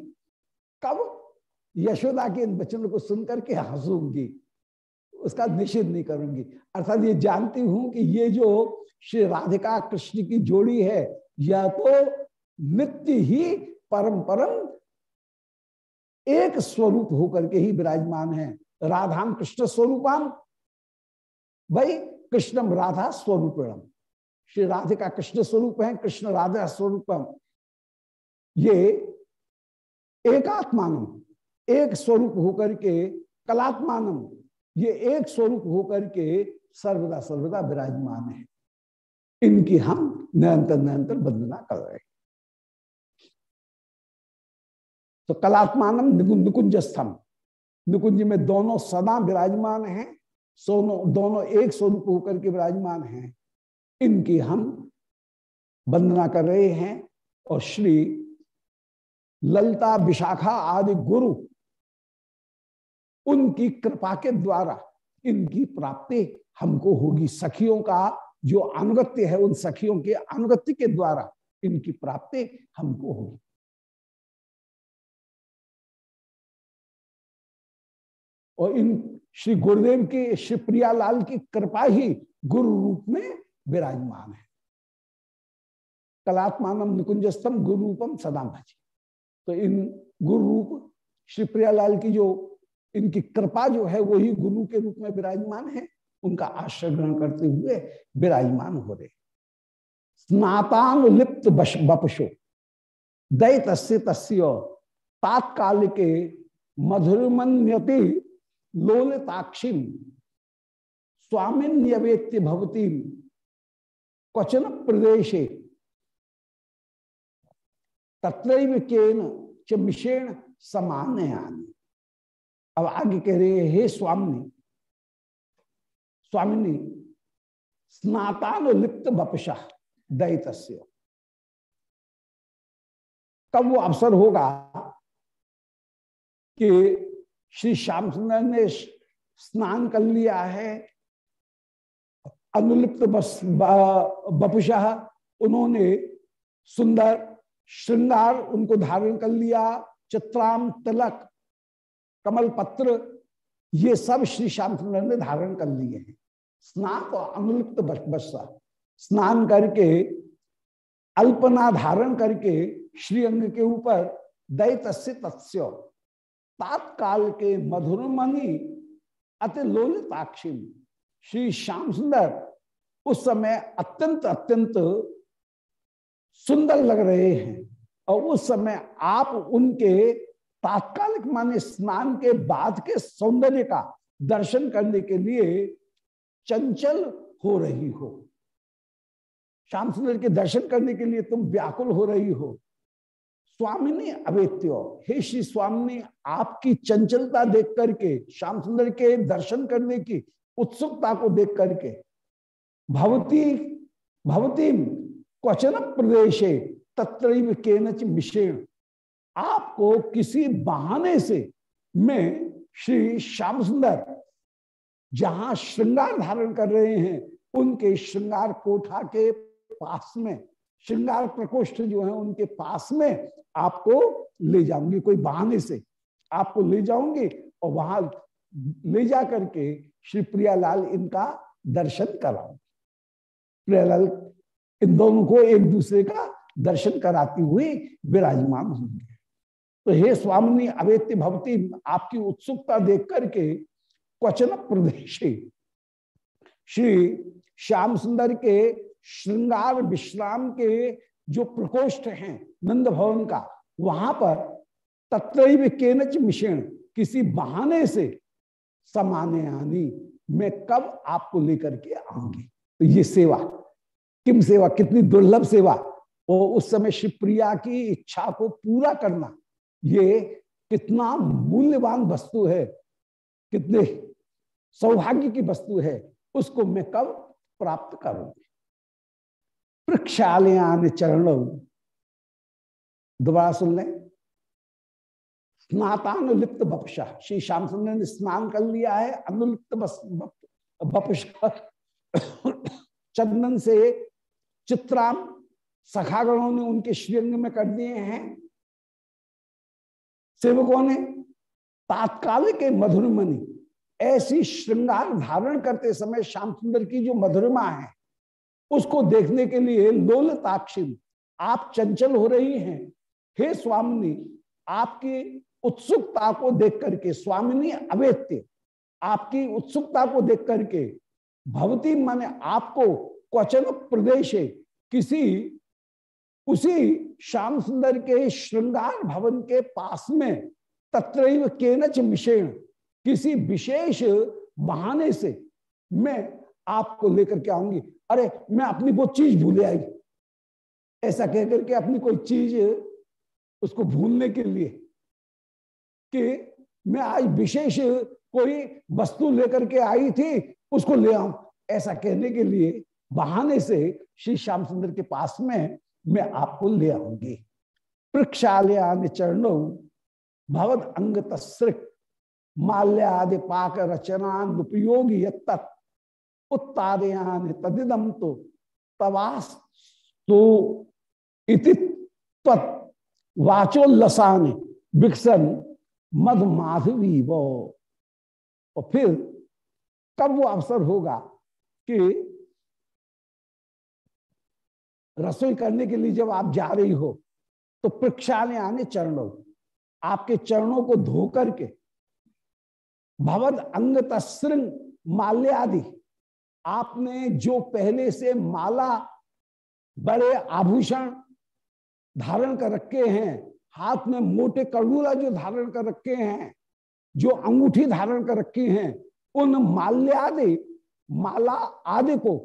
यशोदा के इन वचनों को सुनकर के हंसूँगी, उसका निषेध नहीं करूँगी। अर्थात ये जानती हूँ कि ये जो श्री राधिका कृष्ण की जोड़ी है, यह तो नित्य ही परम परम एक स्वरूप होकर के ही विराजमान है। राधाम कृष्ण स्वरूपाम भाई कृष्णम राधा स्वरूपम श्री राधिका कृष्ण स्वरूप है, कृष्ण राधा स्वरूपम ये एकात्मानम एक स्वरूप होकर के कलात्मानम, ये एक स्वरूप होकर के सर्वदा सर्वदा विराजमान है। इनकी हम निरंतर निरंतर वंदना कर रहे हैं। तो कलात्मान निकुंज स्तंभ निकुंज में दोनों सदा विराजमान हैं, सोनो, दोनों एक स्वरूप होकर के विराजमान हैं। इनकी हम वंदना कर रहे हैं और श्री ललता विशाखा आदि गुरु उनकी कृपा के द्वारा इनकी प्राप्ति हमको होगी। सखियों का जो अनुगत्य है, उन सखियों के अनुगत्य के द्वारा इनकी प्राप्ति हमको होगी। और इन श्री गुरुदेव की श्री प्रियालाल की कृपा ही गुरु रूप में विराजमान है। कलात्मान निकुंजस्तम गुरु रूपम सदा भजी। तो इन गुरु रूप श्री प्रियालाल की जो इनकी कृपा जो है, वही गुरु के रूप में विराजमान है। उनका आश्रय ग्रहण करते हुए विराजमान हो रहे। स्नातान लिप्त बपशो। दय तस्य तस्य। तात्काल के मधुरमन्यति लोलताक्षी स्वामिन्यवेत्य भवती क्वचन प्रदेशे। तत्रैव केन च मिशेण समानयानी अब आगे कह रहे हैं, हे स्वामी स्वामिनी स्नातान लिप्त बपशा दैत कब वो अवसर होगा कि श्री श्याम सुंदर ने स्नान कर लिया है, अनुलिप्त बपुषा उन्होंने सुंदर, श्रृंगार उनको धारण कर लिया, चित्राम तिलक कमल पत्र, ये सब श्री श्याम सुंदर ने धारण कर लिए हैं। स्नान तो अनुलिप्त बस्सा, स्नान करके अल्पना धारण करके श्री अंग के ऊपर दैत तत्स्य। तात्काल के मधुरमणि अति लोलिताक्षी श्री श्याम सुंदर उस समय अत्यंत अत्यंत सुंदर लग रहे हैं और उस समय आप उनके तात्कालिक माने स्नान के बाद के सौंदर्य का दर्शन करने के लिए चंचल हो रही हो। श्याम सुंदर के दर्शन करने के लिए तुम व्याकुल हो रही हो। स्वामिनी अवेत्यो, हे श्री स्वामी आपकी चंचलता देख करके, श्याम सुंदर के दर्शन करने की उत्सुकता को देख करके, भवती भवती क्वचन प्रदेशे तत्र केनच मिश्रण आपको किसी बहाने से मैं श्री श्याम सुंदर जहाँ श्रृंगार धारण कर रहे हैं, उनके श्रृंगार कोठा के पास में, श्रृंगार प्रकोष्ठ जो है उनके पास में आपको ले जाऊँगी, कोई बहाने से। आपको ले जाऊँगी और वहाँ ले जा करके श्री प्रियालाल इनका दर्शन कराऊँगी। प्रियालाल इन दोनों को एक दूसरे का दर्शन कराती हुई विराजमान होंगे। तो हे स्वामी अवेत्य भवती, आपकी उत्सुकता देख करके क्वचन प्रदेश। श्री श्याम सुंदर के श्रृंगार विश्राम के जो प्रकोष्ठ हैं नंद भवन का, वहाँ पर तत्व केनच मिश्रण किसी बहाने से समाने आनी, मैं कब आपको लेकर के आऊँगी? तो ये सेवा, किम सेवा, कितनी दुर्लभ सेवा और उस समय शिवप्रिया की इच्छा को पूरा करना ये कितना मूल्यवान वस्तु है, कितने सौभाग्य की वस्तु है, उसको मैं कब प्राप्त करूँगी? प्रक्षालयान चरण। दोबारा सुन लें। स्नातान लिप्त बपशा श्री श्याम सुंदर ने स्नान कर लिया है, अनुलिप्त बपशा चंदन से चित्राम सखागणों ने उनके श्रीअंग में कर दिए हैं। सेवकों ने तात्कालिक मधुरमणि, ऐसी श्रृंगार धारण करते समय श्याम सुंदर की जो मधुरमा है, उसको देखने के लिए लोलताक्षिम आप चंचल हो रही हैं। हे स्वामिनी, आपकी उत्सुकता को देख करके स्वामिनी अवेत्य, आपकी उत्सुकता को देख करके भवती माने आपको क्वचन प्रदेश किसी उसी श्याम सुंदर के श्रृंगार भवन के पास में तत्रैव केनच मिशेण किसी विशेष बहाने से मैं आपको लेकर के आऊँगी। अरे, मैं अपनी वो चीज़ भूले आई। ऐसा कहकर के अपनी कोई चीज़ उसको भूलने के लिए कि मैं आज विशेष कोई वस्तु लेकर के आई थी, उसको ले आऊँ। ऐसा कहने के लिए बहाने से श्री श्याम सुंदर के पास में मैं आपको ले आऊँगी। प्रक्षालयान चरणों, भवद अंग तस्ृक माल्यादि पाक रचना उपयोगी तत् उत्तादयान तदिदम तो तवास तो इति वाचोल्लसान विकसन मध माधवी वो और फिर कब वो अवसर होगा कि रसोई करने के लिए जब आप जा रही हो तो प्रक्षाने आने चरणों, आपके चरणों को धो करके भवद अंग तस्ृंग माल्यादि आपने जो पहले से माला, बड़े आभूषण धारण कर रखे हैं, हाथ में मोटे कड़ूला जो धारण कर रखे हैं, जो अंगूठी धारण कर रखी हैं, उन माल्यादि, माला आदि को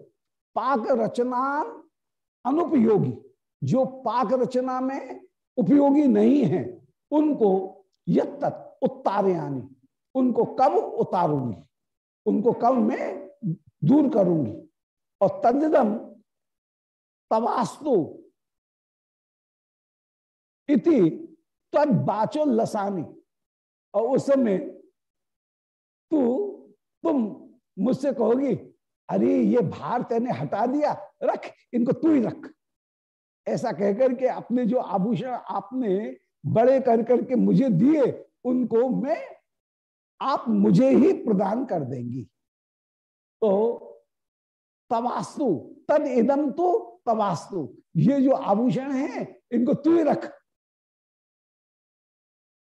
पाक रचना अनुपयोगी। जो पाक रचना में उपयोगी नहीं है, उनको यत उत्तारयानी उनको कब उतारूँगी? उनको कब मैं दूर करूँगी? और तदिदम तवास्तु इति तद बाचो लसानी। और उस समय तू, तुम मुझसे कहोगी, अरे, ये भार तेने हटा दिया रख, इनको तू ही रख। ऐसा कहकर के अपने जो आभूषण आपने बड़े कर करके मुझे दिए, उनको मैं, आप मुझे ही प्रदान कर देंगी। तो तवास्तु, तद इदम तो तवास्तु। ये जो आभूषण है, इनको तू ही रख।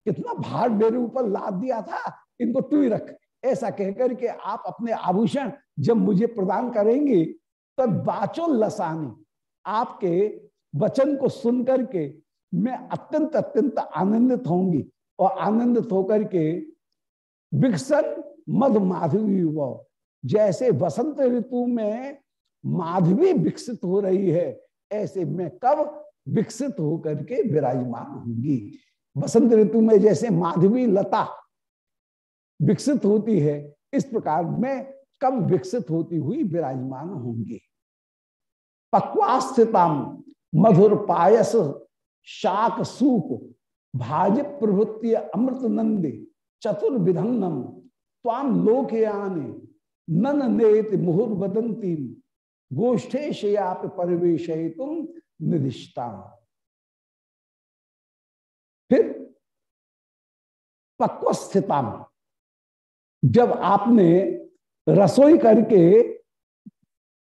कितना भार मेरे ऊपर लाद दिया था, इनको तू ही रख। ऐसा कहकर के आप अपने आभूषण जब मुझे प्रदान करेंगे तब बाचो लसानी। आपके वचन को सुन करके मैं अत्यंत अत्यंत आनंदित होंगी और आनंदित होकर के विकसन मध माधवी जैसे वसंत ऋतु में माधवी विकसित हो रही है, ऐसे मैं कब विकसित होकर के विराजमान होंगी बसंत ऋतु में जैसे माधवी लता विकसित होती है, इस प्रकार मैं कब विकसित होती हुई विराजमान होंगी पक्वास्थिता मधुर पायस, शाक सूप भाज प्रभृति अमृत नंदे चतुर्विधन्नम। ताम लोकयाने, नन नेत मुहुर बदंती गोष्ठे शयाप परिवेश निधिष्ठा फिर पक्वस्थिता जब आपने रसोई करके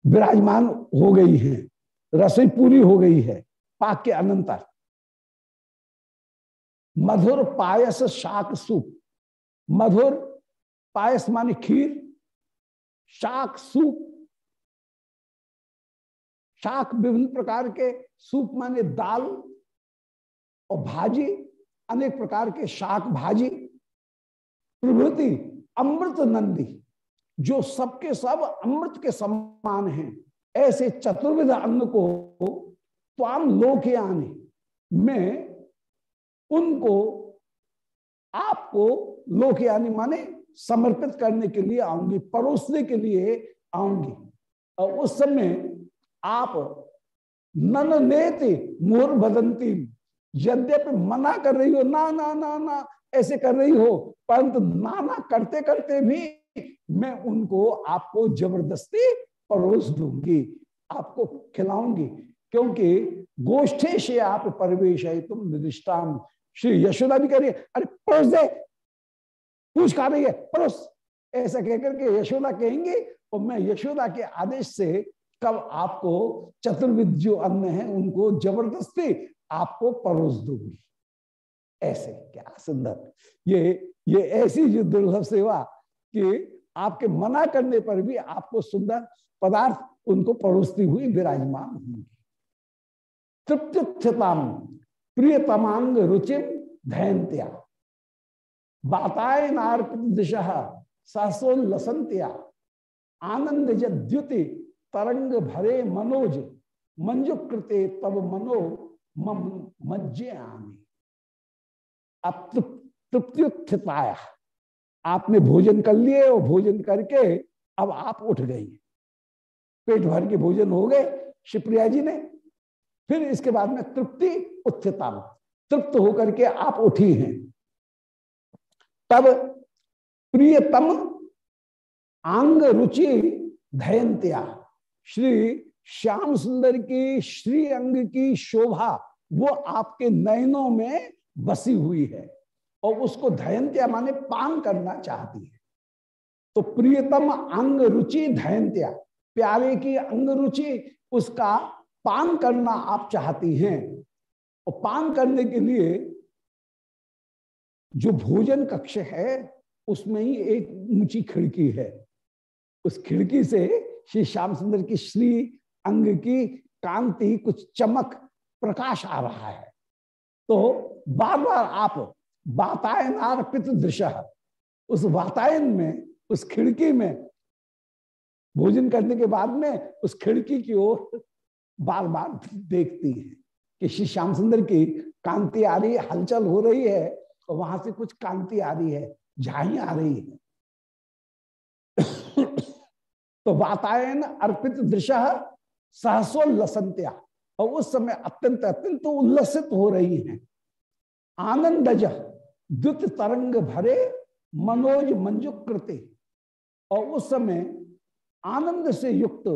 विराजमान हो गई है, रसोई पूरी हो गई है, पाक के अनंतर। मधुर पायस शाक सूप। मधुर पायस माने खीर, शाक सूप। शाक विभिन्न प्रकार के सूप माने दाल और भाजी, अनेक प्रकार के शाक भाजी। प्रभृति अमृत नंदी। जो सबके सब अमृत के समान हैं। ऐसे चतुर्विध अन्न को त्वाम आने। में उनको, आपको लोकयानी माने समर्पित करने के लिए आऊँगी, परोसने के लिए आऊँगी। और उस समय आप नन नेति मोर बदंती, यद्यपि मना कर रही हो, ना ना ना ना, ऐसे कर रही हो, परंतु ना ना करते करते भी मैं उनको आपको ज़बरदस्ती परोस दूँगी, आपको खिलाऊँगी, क्योंकि गोष्ठे से आप परिवेश है तुम निधिष्ठान। श्री यशोदा भी करिए अरे, परोस दे। पूछ खा रही है, परोस। ऐसा कहकर के यशोदा कहेंगे, और मैं यशोदा के आदेश से कब आपको चतुर्विद जो अन्न है, उनको ज़बरदस्ती आपको परोस दूँगी। ऐसे, क्या सुंदर। ये ये ऐसी जो दुर्लभ सेवा कि आपके मना करने पर भी आपको सुंदर पदार्थ उनको परोसती हुई विराजमान होंगी। तृप्तिथताम प्रियतमांग रुचिम धैंत्या बाताय नार्पित दिशा सहसोल्लसंत्या आनंद जद्युति तरंग भरे मनोज। मंजुकृते तब मनो मज्जे आमी अब तृप्त्युत्थिताया। आपने भोजन कर लिए और भोजन करके अब आप उठ गई। पेट भर के भोजन हो गए, शिवप्रिया जी ने। फिर इसके बाद में तृप्ति उत्थिता तृप्त होकर के आप उठी हैं। तब प्रियतम आंग रुचि धयंत्या श्री श्याम सुंदर की, श्री अंग की शोभा वो आपके नयनों में बसी हुई है। और उसको धयंत्या माने पान करना चाहती है। तो प्रियतम अंग रुचि धयंत्या, प्यारे की अंग रुचि उसका पान करना आप चाहती हैं। और पान करने के लिए जो भोजन कक्ष है, उसमें ही एक ऊँची खिड़की है। उस खिड़की से श्री श्याम सुंदर की श्री अंग की कांति कुछ चमक प्रकाश आ रहा है। तो बार बार आप वातायन अर्पित दृश्य उस वातायन में, उस खिड़की में, भोजन करने के बाद में उस खिड़की की ओर बार बार देखती है कि श्री श्याम सुंदर की कांति आ रही है, हलचल हो रही है, और वहाँ से कुछ कांति आ रही है झाई आ रही है। तो वातायन अर्पित दृश्य सहसोल्लसंत्या और उस समय अत्यंत अत्यंत उल्लसित हो रही हैं। आनंदज द्युत तरंग भरे मनोज मंजुक कृते और उस समय आनंद से युक्त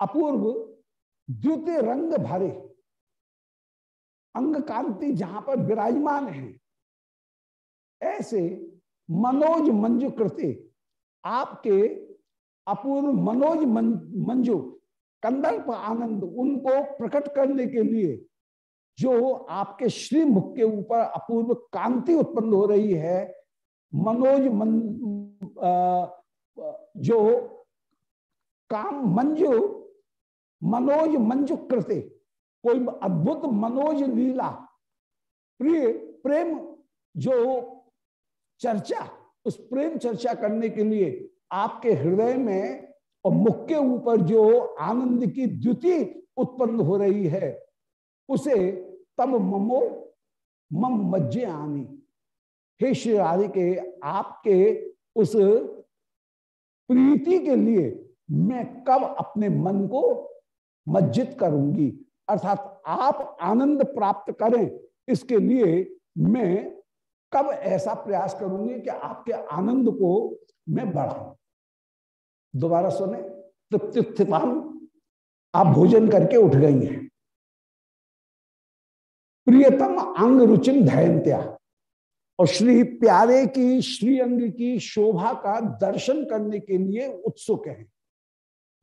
अपूर्व द्वितीय रंग भरे अंग कांति जहाँ पर विराजमान है, ऐसे मनोज मंजु कृते आपके अपूर्व मनोज मंजु कंदल्प आनंद उनको प्रकट करने के लिए जो आपके श्री मुख के ऊपर अपूर्व कांति उत्पन्न हो रही है मनोज मन, जो काम मंजु मनोज मंजु कृते कोई अद्भुत मनोज लीला प्रिय प्रेम जो चर्चा उस प्रेम चर्चा करने के लिए आपके हृदय में और मुख के ऊपर जो आनंद की द्युति उत्पन्न हो रही है उसे तब ममो मम मज्जे आनी। हे श्री राधे के, आपके उस प्रीति के लिए मैं कब अपने मन को मज्जित करूँगी? अर्थात आप आनंद प्राप्त करें, इसके लिए मैं कब ऐसा प्रयास करूँगी कि आपके आनंद को मैं बढ़ाऊं? दोबारा सुने तृप्तिस्थिताम आप भोजन करके उठ गई हैं। प्रियतम अंग रुचिम धैंत्या और श्री प्यारे की, श्री अंग की शोभा का दर्शन करने के लिए उत्सुक है।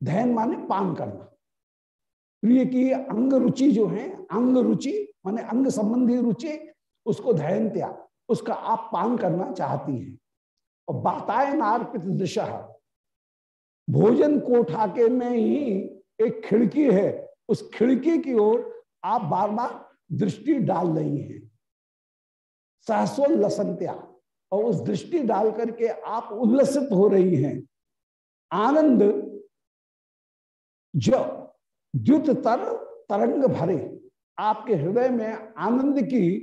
धैन माने पान करना। प्रिय की अंग रुचि जो है, अंग रुचि माने अंग संबंधी रुचि, उसको धैंत्या उसका आप पान करना चाहती हैं। और बातायन अर्पित दिशा। भोजन कोठा के में ही एक खिड़की है, उस खिड़की की ओर आप बार बार दृष्टि डाल रही हैं। सहसोल्लसंत्या और उस दृष्टि डाल करके आप उल्लसित हो रही हैं। आनंद जो द्युत तर, तरंग भरे, आपके हृदय में आनंद की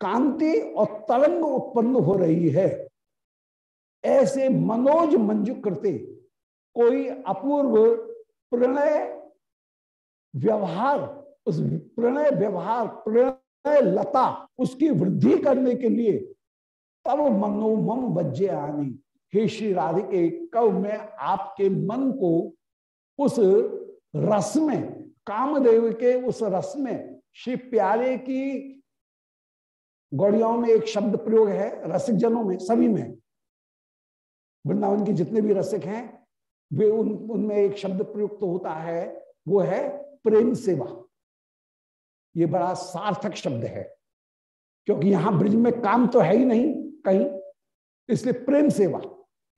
कांति और तरंग उत्पन्न हो रही है। ऐसे मनोज मंजु करते, कोई अपूर्व प्रणय, व्यवहार उस प्रणय व्यवहार, प्रणय लता, उसकी वृद्धि करने के लिए तब मनोमम बज्जे आनी। हे श्री राधिके, कब मैं आपके मन को उस रस में, कामदेव के उस रस में, श्री प्यारे की गौड़ियाओं में एक शब्द प्रयोग है रसिक जनों में, सभी में। वृंदावन के जितने भी रसिक हैं, वे उन, उनमें एक शब्द प्रयुक्त तो होता है, वो है प्रेम सेवा। ये बड़ा सार्थक शब्द है। क्योंकि यहाँ ब्रिज में काम तो है ही नहीं कहीं। इसलिए प्रेम सेवा,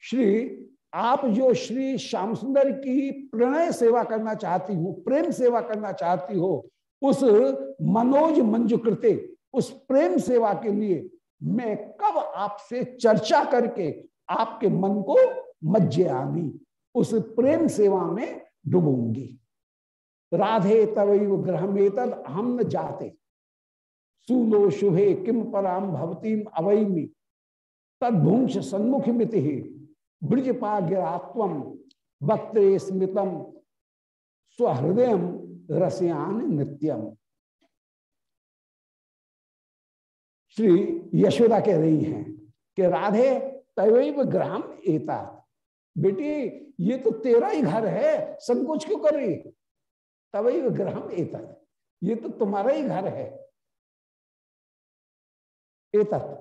श्री, आप जो श्री श्याम सुंदर की प्रणय सेवा करना चाहती हो, प्रेम सेवा करना चाहती हो, उस मनोज मंजुकृते, उस प्रेम सेवा के लिए मैं कब आपसे चर्चा करके आपके मन को मज्जे आनी, उस प्रेम सेवा में डूबूँगी। राधे तवैव ग्रहमेतद हम न जाते। सुलो शुभे किम पराम भवतीम अवैमी। तदभुंश सन्मुख मिति ब्रजपा गिरात्व वक्ते स्मृतम स्वहृदय रसयान नित्यम। श्री यशोदा कह रही हैं कि राधे तवैव ग्राम एता बेटी, ये तो तेरा ही घर है, संकोच क्यों कर रही? तवैव ग्रहम एता ये तो तुम्हारा ही घर है। एतत।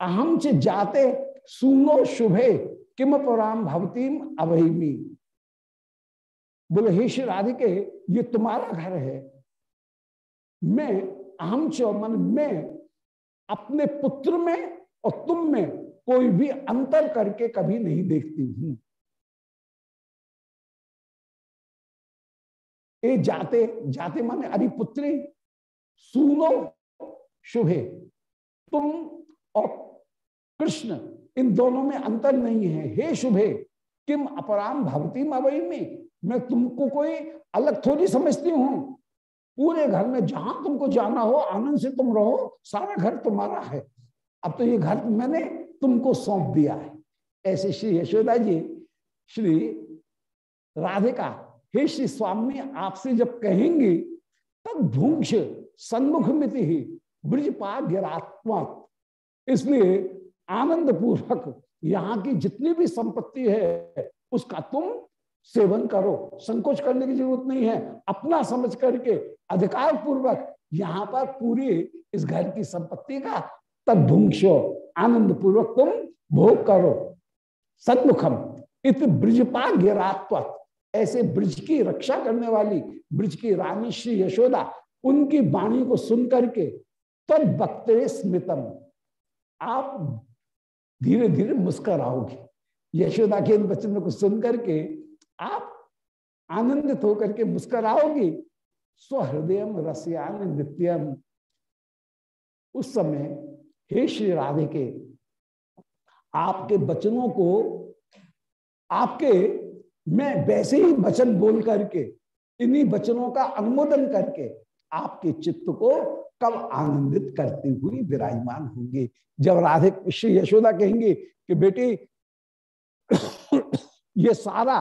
अहम च जाते सुनो शुभे किम पुराम भवतीम अवहिमी। बोले, हे श्री राधिके, ये तुम्हारा घर है। मैं अहम चो मन, मैं अपने पुत्र में और तुम में कोई भी अंतर करके कभी नहीं देखती हूँ। ए जाते जाते माने अरे पुत्री, सुनो, शुभे। तुम और कृष्ण, इन दोनों में अंतर नहीं है। हे शुभे, किम अपराम भवती मवई में मैं तुमको कोई अलग थोड़ी समझती हूँ। पूरे घर में जहाँ तुमको जाना हो, आनंद से तुम रहो, सारा घर तुम्हारा है। अब तो ये घर मैंने तुमको सौंप दिया है। ऐसे श्री यशोदा जी, श्री राधिका हे श्री स्वामी, आपसे जब कहेंगे, तब भूक्ष सन्मुख मिति ही ब्रजपा गिरात्मक इसलिए आनंद पूर्वक यहाँ की जितनी भी संपत्ति है, उसका तुम सेवन करो। संकोच करने की ज़रूरत नहीं है। अपना समझ करके अधिकार पूर्वक यहाँ पर पूरी इस घर की संपत्ति का तदभुंशो आनंद पूर्वक तुम भोग करो। सन्मुखम इत ब्रजपा गिरात्व ऐसे ब्रज की रक्षा करने वाली ब्रज की रानी श्री यशोदा, उनकी वाणी को सुन करके तद वक्तरे स्मितम। आप धीरे धीरे मुस्कराओगे। यशोदा के इन वचन को सुन करके आप आनंदित होकर के मुस्कराओगे। स्वहृदय रसयान नित्यम। उस समय हे श्री राधे के, आपके वचनों को आपके मैं वैसे ही वचन बोल करके, इन्हीं वचनों का अनुमोदन करके आपके चित्त को कब आनंदित करती हुई विराजमान होंगे। जब राधे श्री यशोदा कहेंगे कि बेटी, [coughs] ये सारा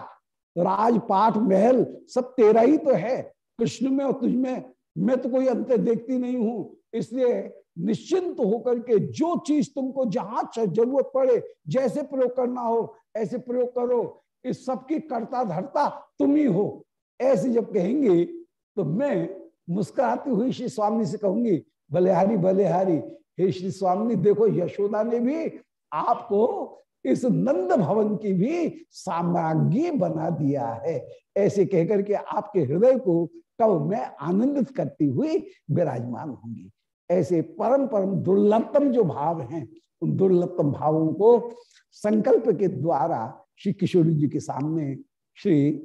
राजपाठ महल सब तेरा ही तो है। कृष्ण में और तुझ में मैं तो कोई अंतर देखती नहीं हूँ। इसलिए निश्चिंत होकर के जो चीज़ तुमको जहाँ ज़रूरत पड़े, जैसे प्रयोग करना हो, ऐसे प्रयोग करो। इस सबकी कर्ता धरता तुम ही हो। ऐसे जब कहेंगे तो मैं मुस्कुराती हुई श्री स्वामी से कहूँगी बलिहारी बलिहारी हे श्री स्वामी, देखो यशोदा ने भी आपको इस नंद भवन की भी साम्राज्ञी बना दिया है। ऐसे कहकर के आपके हृदय को कब मैं आनंदित करती हुई विराजमान होंगी। ऐसे परम परम दुर्लभतम जो भाव हैं, उन दुर्लभतम भावों को संकल्प के द्वारा श्री किशोरी जी के सामने श्री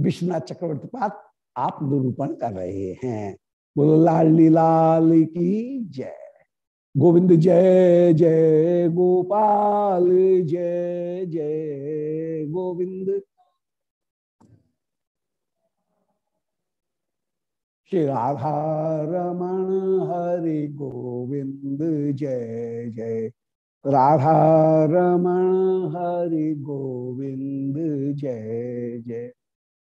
विश्वनाथ चक्रवर्ती पात आप निरूपण कर रहे हैं। बोलो, लाल लाल की जय। गोविंद जय जय गोपाल, जय जय गोविंद। श्री राधा रमण हरि गोविंद, जय जय राधा रमण हरि गोविंद जय जय।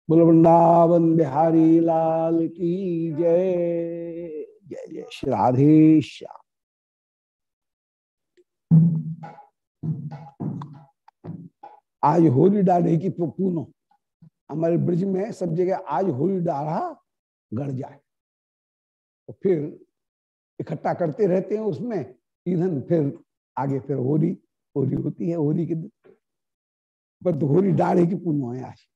बोल, वृंदावन बिहारी लाल की जय जय जय। श्री राधे श्याम। आज होली डाढ़े की पूनो हमारे ब्रिज में सब जगह आज होली डाढ़ा गड़ जाए। तो फिर इकट्ठा करते रहते हैं उसमें, ईंधन फिर आगे फिर होली होली होती है, होली के दिन। पर तो होली डाढ़े की पूर्णिमा है आज।